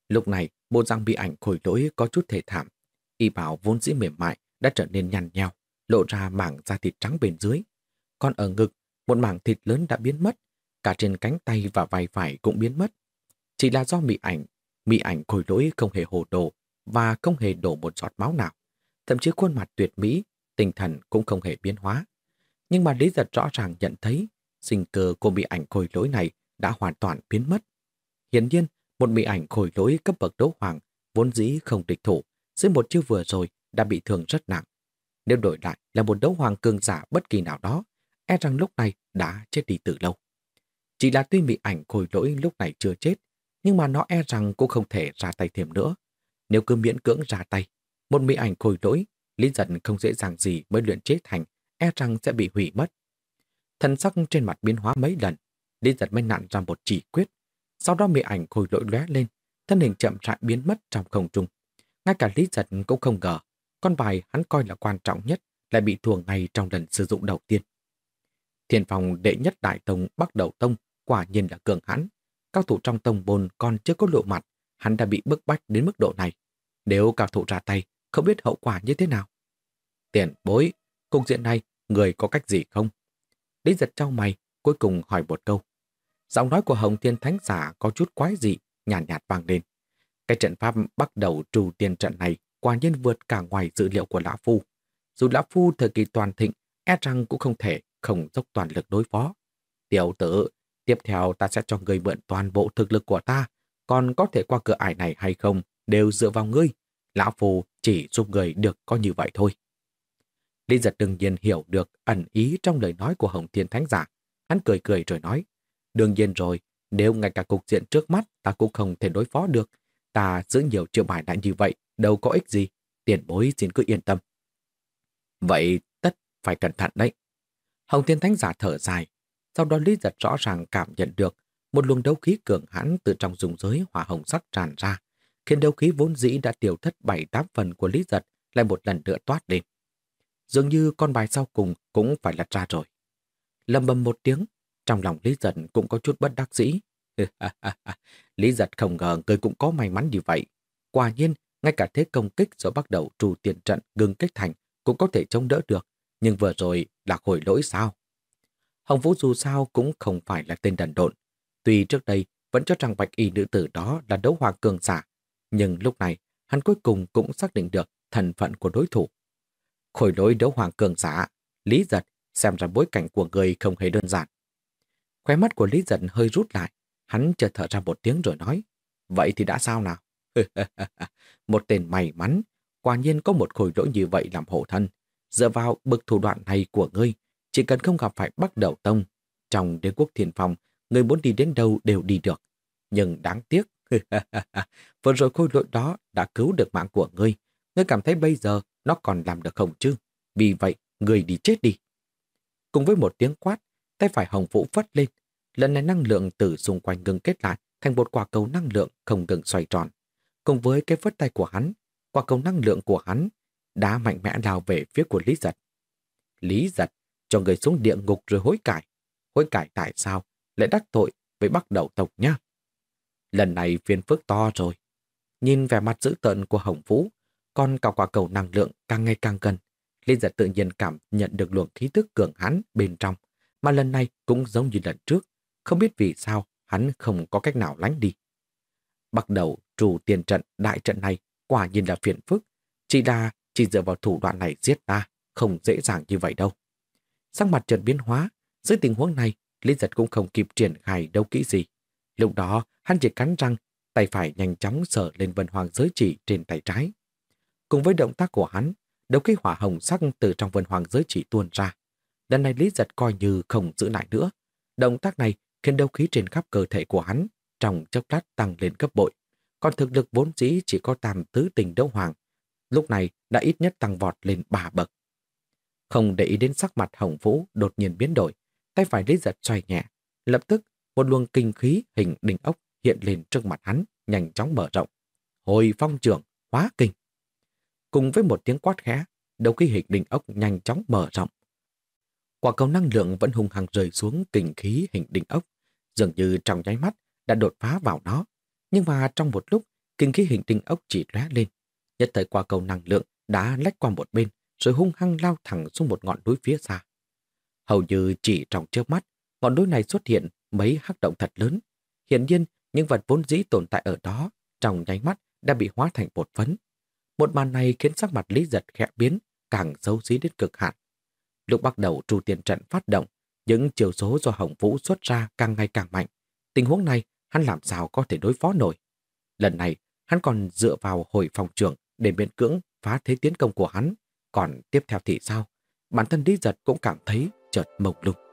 Lúc này, bộ dạng bị ảnh khôi lỗi có chút thể thảm. Y bảo vốn dĩ mềm mại đã trở nên nhằn nhèo, lộ ra mảng da thịt trắng bên dưới. Còn ở ngực, một mảng thịt lớn đã biến mất, cả trên cánh tay và vai phải cũng biến mất. Chỉ là do mị ảnh, mị ảnh khôi lỗi không hề hồ đồ và không hề đổ một giọt máu nào. Thậm chí khuôn mặt tuyệt mỹ, tinh thần cũng không hề biến hóa. Nhưng mà Lý Giật rõ ràng nhận thấy sinh cơ của mị ảnh khôi lỗi này đã hoàn toàn biến mất. Hiển nhiên, một mị ảnh khôi lỗi cấp bậc đấu hoàng vốn dĩ không địch thủ, dưới một chiêu vừa rồi đã bị thương rất nặng. Nếu đổi lại là một đấu hoàng cường giả bất kỳ nào đó, e rằng lúc này đã chết đi từ lâu. Chỉ là tuy bị ảnh khôi lỗi lúc này chưa chết, nhưng mà nó e rằng cũng không thể ra tay thêm nữa. Nếu cứ miễn cưỡng ra tay, một mị ảnh khôi lỗi, Lý giận không dễ dàng gì mới luyện chế thành, e rằng sẽ bị hủy mất. Thần sắc trên mặt biến hóa mấy lần, Lý giật mới nặn ra một chỉ quyết. Sau đó mị ảnh khôi lỗi lóe lên, thân hình chậm rãi biến mất trong không trung. Ngay cả Lý giật cũng không ngờ, con bài hắn coi là quan trọng nhất lại bị thua ngay trong lần sử dụng đầu tiên. Thiên phòng đệ nhất đại tông bắt đầu tông quả nhiên là cường hãn. Cao thủ trong tông bồn còn chưa có lộ mặt, hắn đã bị bức bách đến mức độ này. Nếu cao thủ ra tay, không biết hậu quả như thế nào. Tiền bối, cục diện này, người có cách gì không? Lý giật trao mày, cuối cùng hỏi một câu. Giọng nói của Hồng Thiên Thánh Giả có chút quái dị, nhàn nhạt, nhạt vang lên. Cái trận pháp bắt đầu trù tiền trận này quả nhiên vượt cả ngoài dự liệu của lão Phu. Dù Lão Phu thời kỳ toàn thịnh, e rằng cũng không thể không dốc toàn lực đối phó. Tiểu tử, tiếp theo ta sẽ cho người mượn toàn bộ thực lực của ta, còn có thể qua cửa ải này hay không đều dựa vào ngươi. Lão Phu chỉ giúp người được có như vậy thôi. Lý giật đương nhiên hiểu được ẩn ý trong lời nói của Hồng Thiên Thánh Giả. Hắn cười cười rồi nói, đương nhiên rồi, nếu ngay cả cục diện trước mắt ta cũng không thể đối phó được, ta giữ nhiều triệu bài lại như vậy, đâu có ích gì, tiền bối xin cứ yên tâm. Vậy tất phải cẩn thận đấy. Hồng Thiên Thánh Giả thở dài, sau đó Lý Giật rõ ràng cảm nhận được một luồng đấu khí cường hãn từ trong dùng giới hỏa hồng sắc tràn ra, khiến đấu khí vốn dĩ đã tiêu thất bảy tám phần của Lý Giật lại một lần nữa toát lên. Dường như con bài sau cùng cũng phải lật ra rồi. Lầm bầm một tiếng, trong lòng Lý Giật cũng có chút bất đắc dĩ. Lý Giật không ngờ người cũng có may mắn như vậy. Quả nhiên, ngay cả thế công kích rồi bắt đầu trù tiền trận ngừng kết thành cũng có thể chống đỡ được. Nhưng vừa rồi là hồi lỗi sao? Hồng Vũ dù sao cũng không phải là tên đần độn. Tuy trước đây vẫn cho rằng bạch y nữ tử đó là đấu hoàng cường giả, nhưng lúc này hắn cuối cùng cũng xác định được thần phận của đối thủ. Khối lỗi đấu hoàng cường giả, Lý Giật xem ra bối cảnh của người không hề đơn giản. Khóe mắt của Lý Giật hơi rút lại, hắn chợt thở ra một tiếng rồi nói, vậy thì đã sao nào? một tên may mắn, quả nhiên có một khối lỗi như vậy làm hộ thân. Dựa vào bực thủ đoạn này của ngươi, chỉ cần không gặp phải bắt đầu tông, trong đế quốc thiền phòng, người muốn đi đến đâu đều đi được. Nhưng đáng tiếc, vừa rồi khối lỗi đó đã cứu được mạng của ngươi. Ngươi cảm thấy bây giờ nó còn làm được không chứ? Vì vậy, người đi chết đi. Cùng với một tiếng quát, tay phải hồng vũ phất lên. Lần này năng lượng từ xung quanh ngừng kết lại thành một quả cầu năng lượng không ngừng xoay tròn. Cùng với cái phất tay của hắn, quả cầu năng lượng của hắn đã mạnh mẽ lao về phía của Lý Giật. Lý Giật cho người xuống địa ngục rồi hối cải. Hối cải tại sao lại đắc tội với bắt đầu tộc nhá? Lần này phiên phước to rồi. Nhìn vẻ mặt dữ tợn của Hồng Vũ, còn cả quả cầu năng lượng càng ngày càng gần. Lý giật tự nhiên cảm nhận được luồng khí thức cường hãn bên trong, mà lần này cũng giống như lần trước, không biết vì sao hắn không có cách nào lánh đi. Bắt đầu trù tiền trận đại trận này quả nhiên là phiền phức, chỉ là chỉ dựa vào thủ đoạn này giết ta, không dễ dàng như vậy đâu. Sang mặt trận biến hóa, dưới tình huống này, Lý giật cũng không kịp triển khai đâu kỹ gì. Lúc đó, hắn chỉ cắn răng, tay phải nhanh chóng sờ lên vân hoàng giới chỉ trên tay trái. Cùng với động tác của hắn, đầu khí hỏa hồng sắc từ trong vân hoàng giới chỉ tuôn ra. Lần này Lý giật coi như không giữ lại nữa. Động tác này khiến đấu khí trên khắp cơ thể của hắn trong chốc lát tăng lên gấp bội. Còn thực lực vốn dĩ chỉ có tam tứ tình đấu hoàng. Lúc này đã ít nhất tăng vọt lên ba bậc. Không để ý đến sắc mặt hồng vũ đột nhiên biến đổi, tay phải Lý giật xoay nhẹ. Lập tức, một luồng kinh khí hình đỉnh ốc hiện lên trước mặt hắn, nhanh chóng mở rộng. Hồi phong trưởng, hóa kinh. Cùng với một tiếng quát khẽ, đầu khí hình đỉnh ốc nhanh chóng mở rộng. Quả cầu năng lượng vẫn hung hăng rơi xuống kinh khí hình đỉnh ốc, dường như trong nháy mắt đã đột phá vào nó. Nhưng mà trong một lúc, kinh khí hình tinh ốc chỉ lóe lên. Nhất thời qua cầu năng lượng đã lách qua một bên, rồi hung hăng lao thẳng xuống một ngọn núi phía xa. Hầu như chỉ trong trước mắt, ngọn núi này xuất hiện mấy hắc động thật lớn. Hiện nhiên, những vật vốn dĩ tồn tại ở đó, trong nháy mắt đã bị hóa thành bột phấn. Một màn này khiến sắc mặt Lý Giật khẽ biến, càng xấu xí đến cực hạn. Lúc bắt đầu tru tiền trận phát động, những chiều số do Hồng Vũ xuất ra càng ngày càng mạnh. Tình huống này, hắn làm sao có thể đối phó nổi. Lần này, hắn còn dựa vào hồi phòng trưởng để miễn cưỡng phá thế tiến công của hắn. Còn tiếp theo thì sao? Bản thân Lý Giật cũng cảm thấy chợt mộc lung.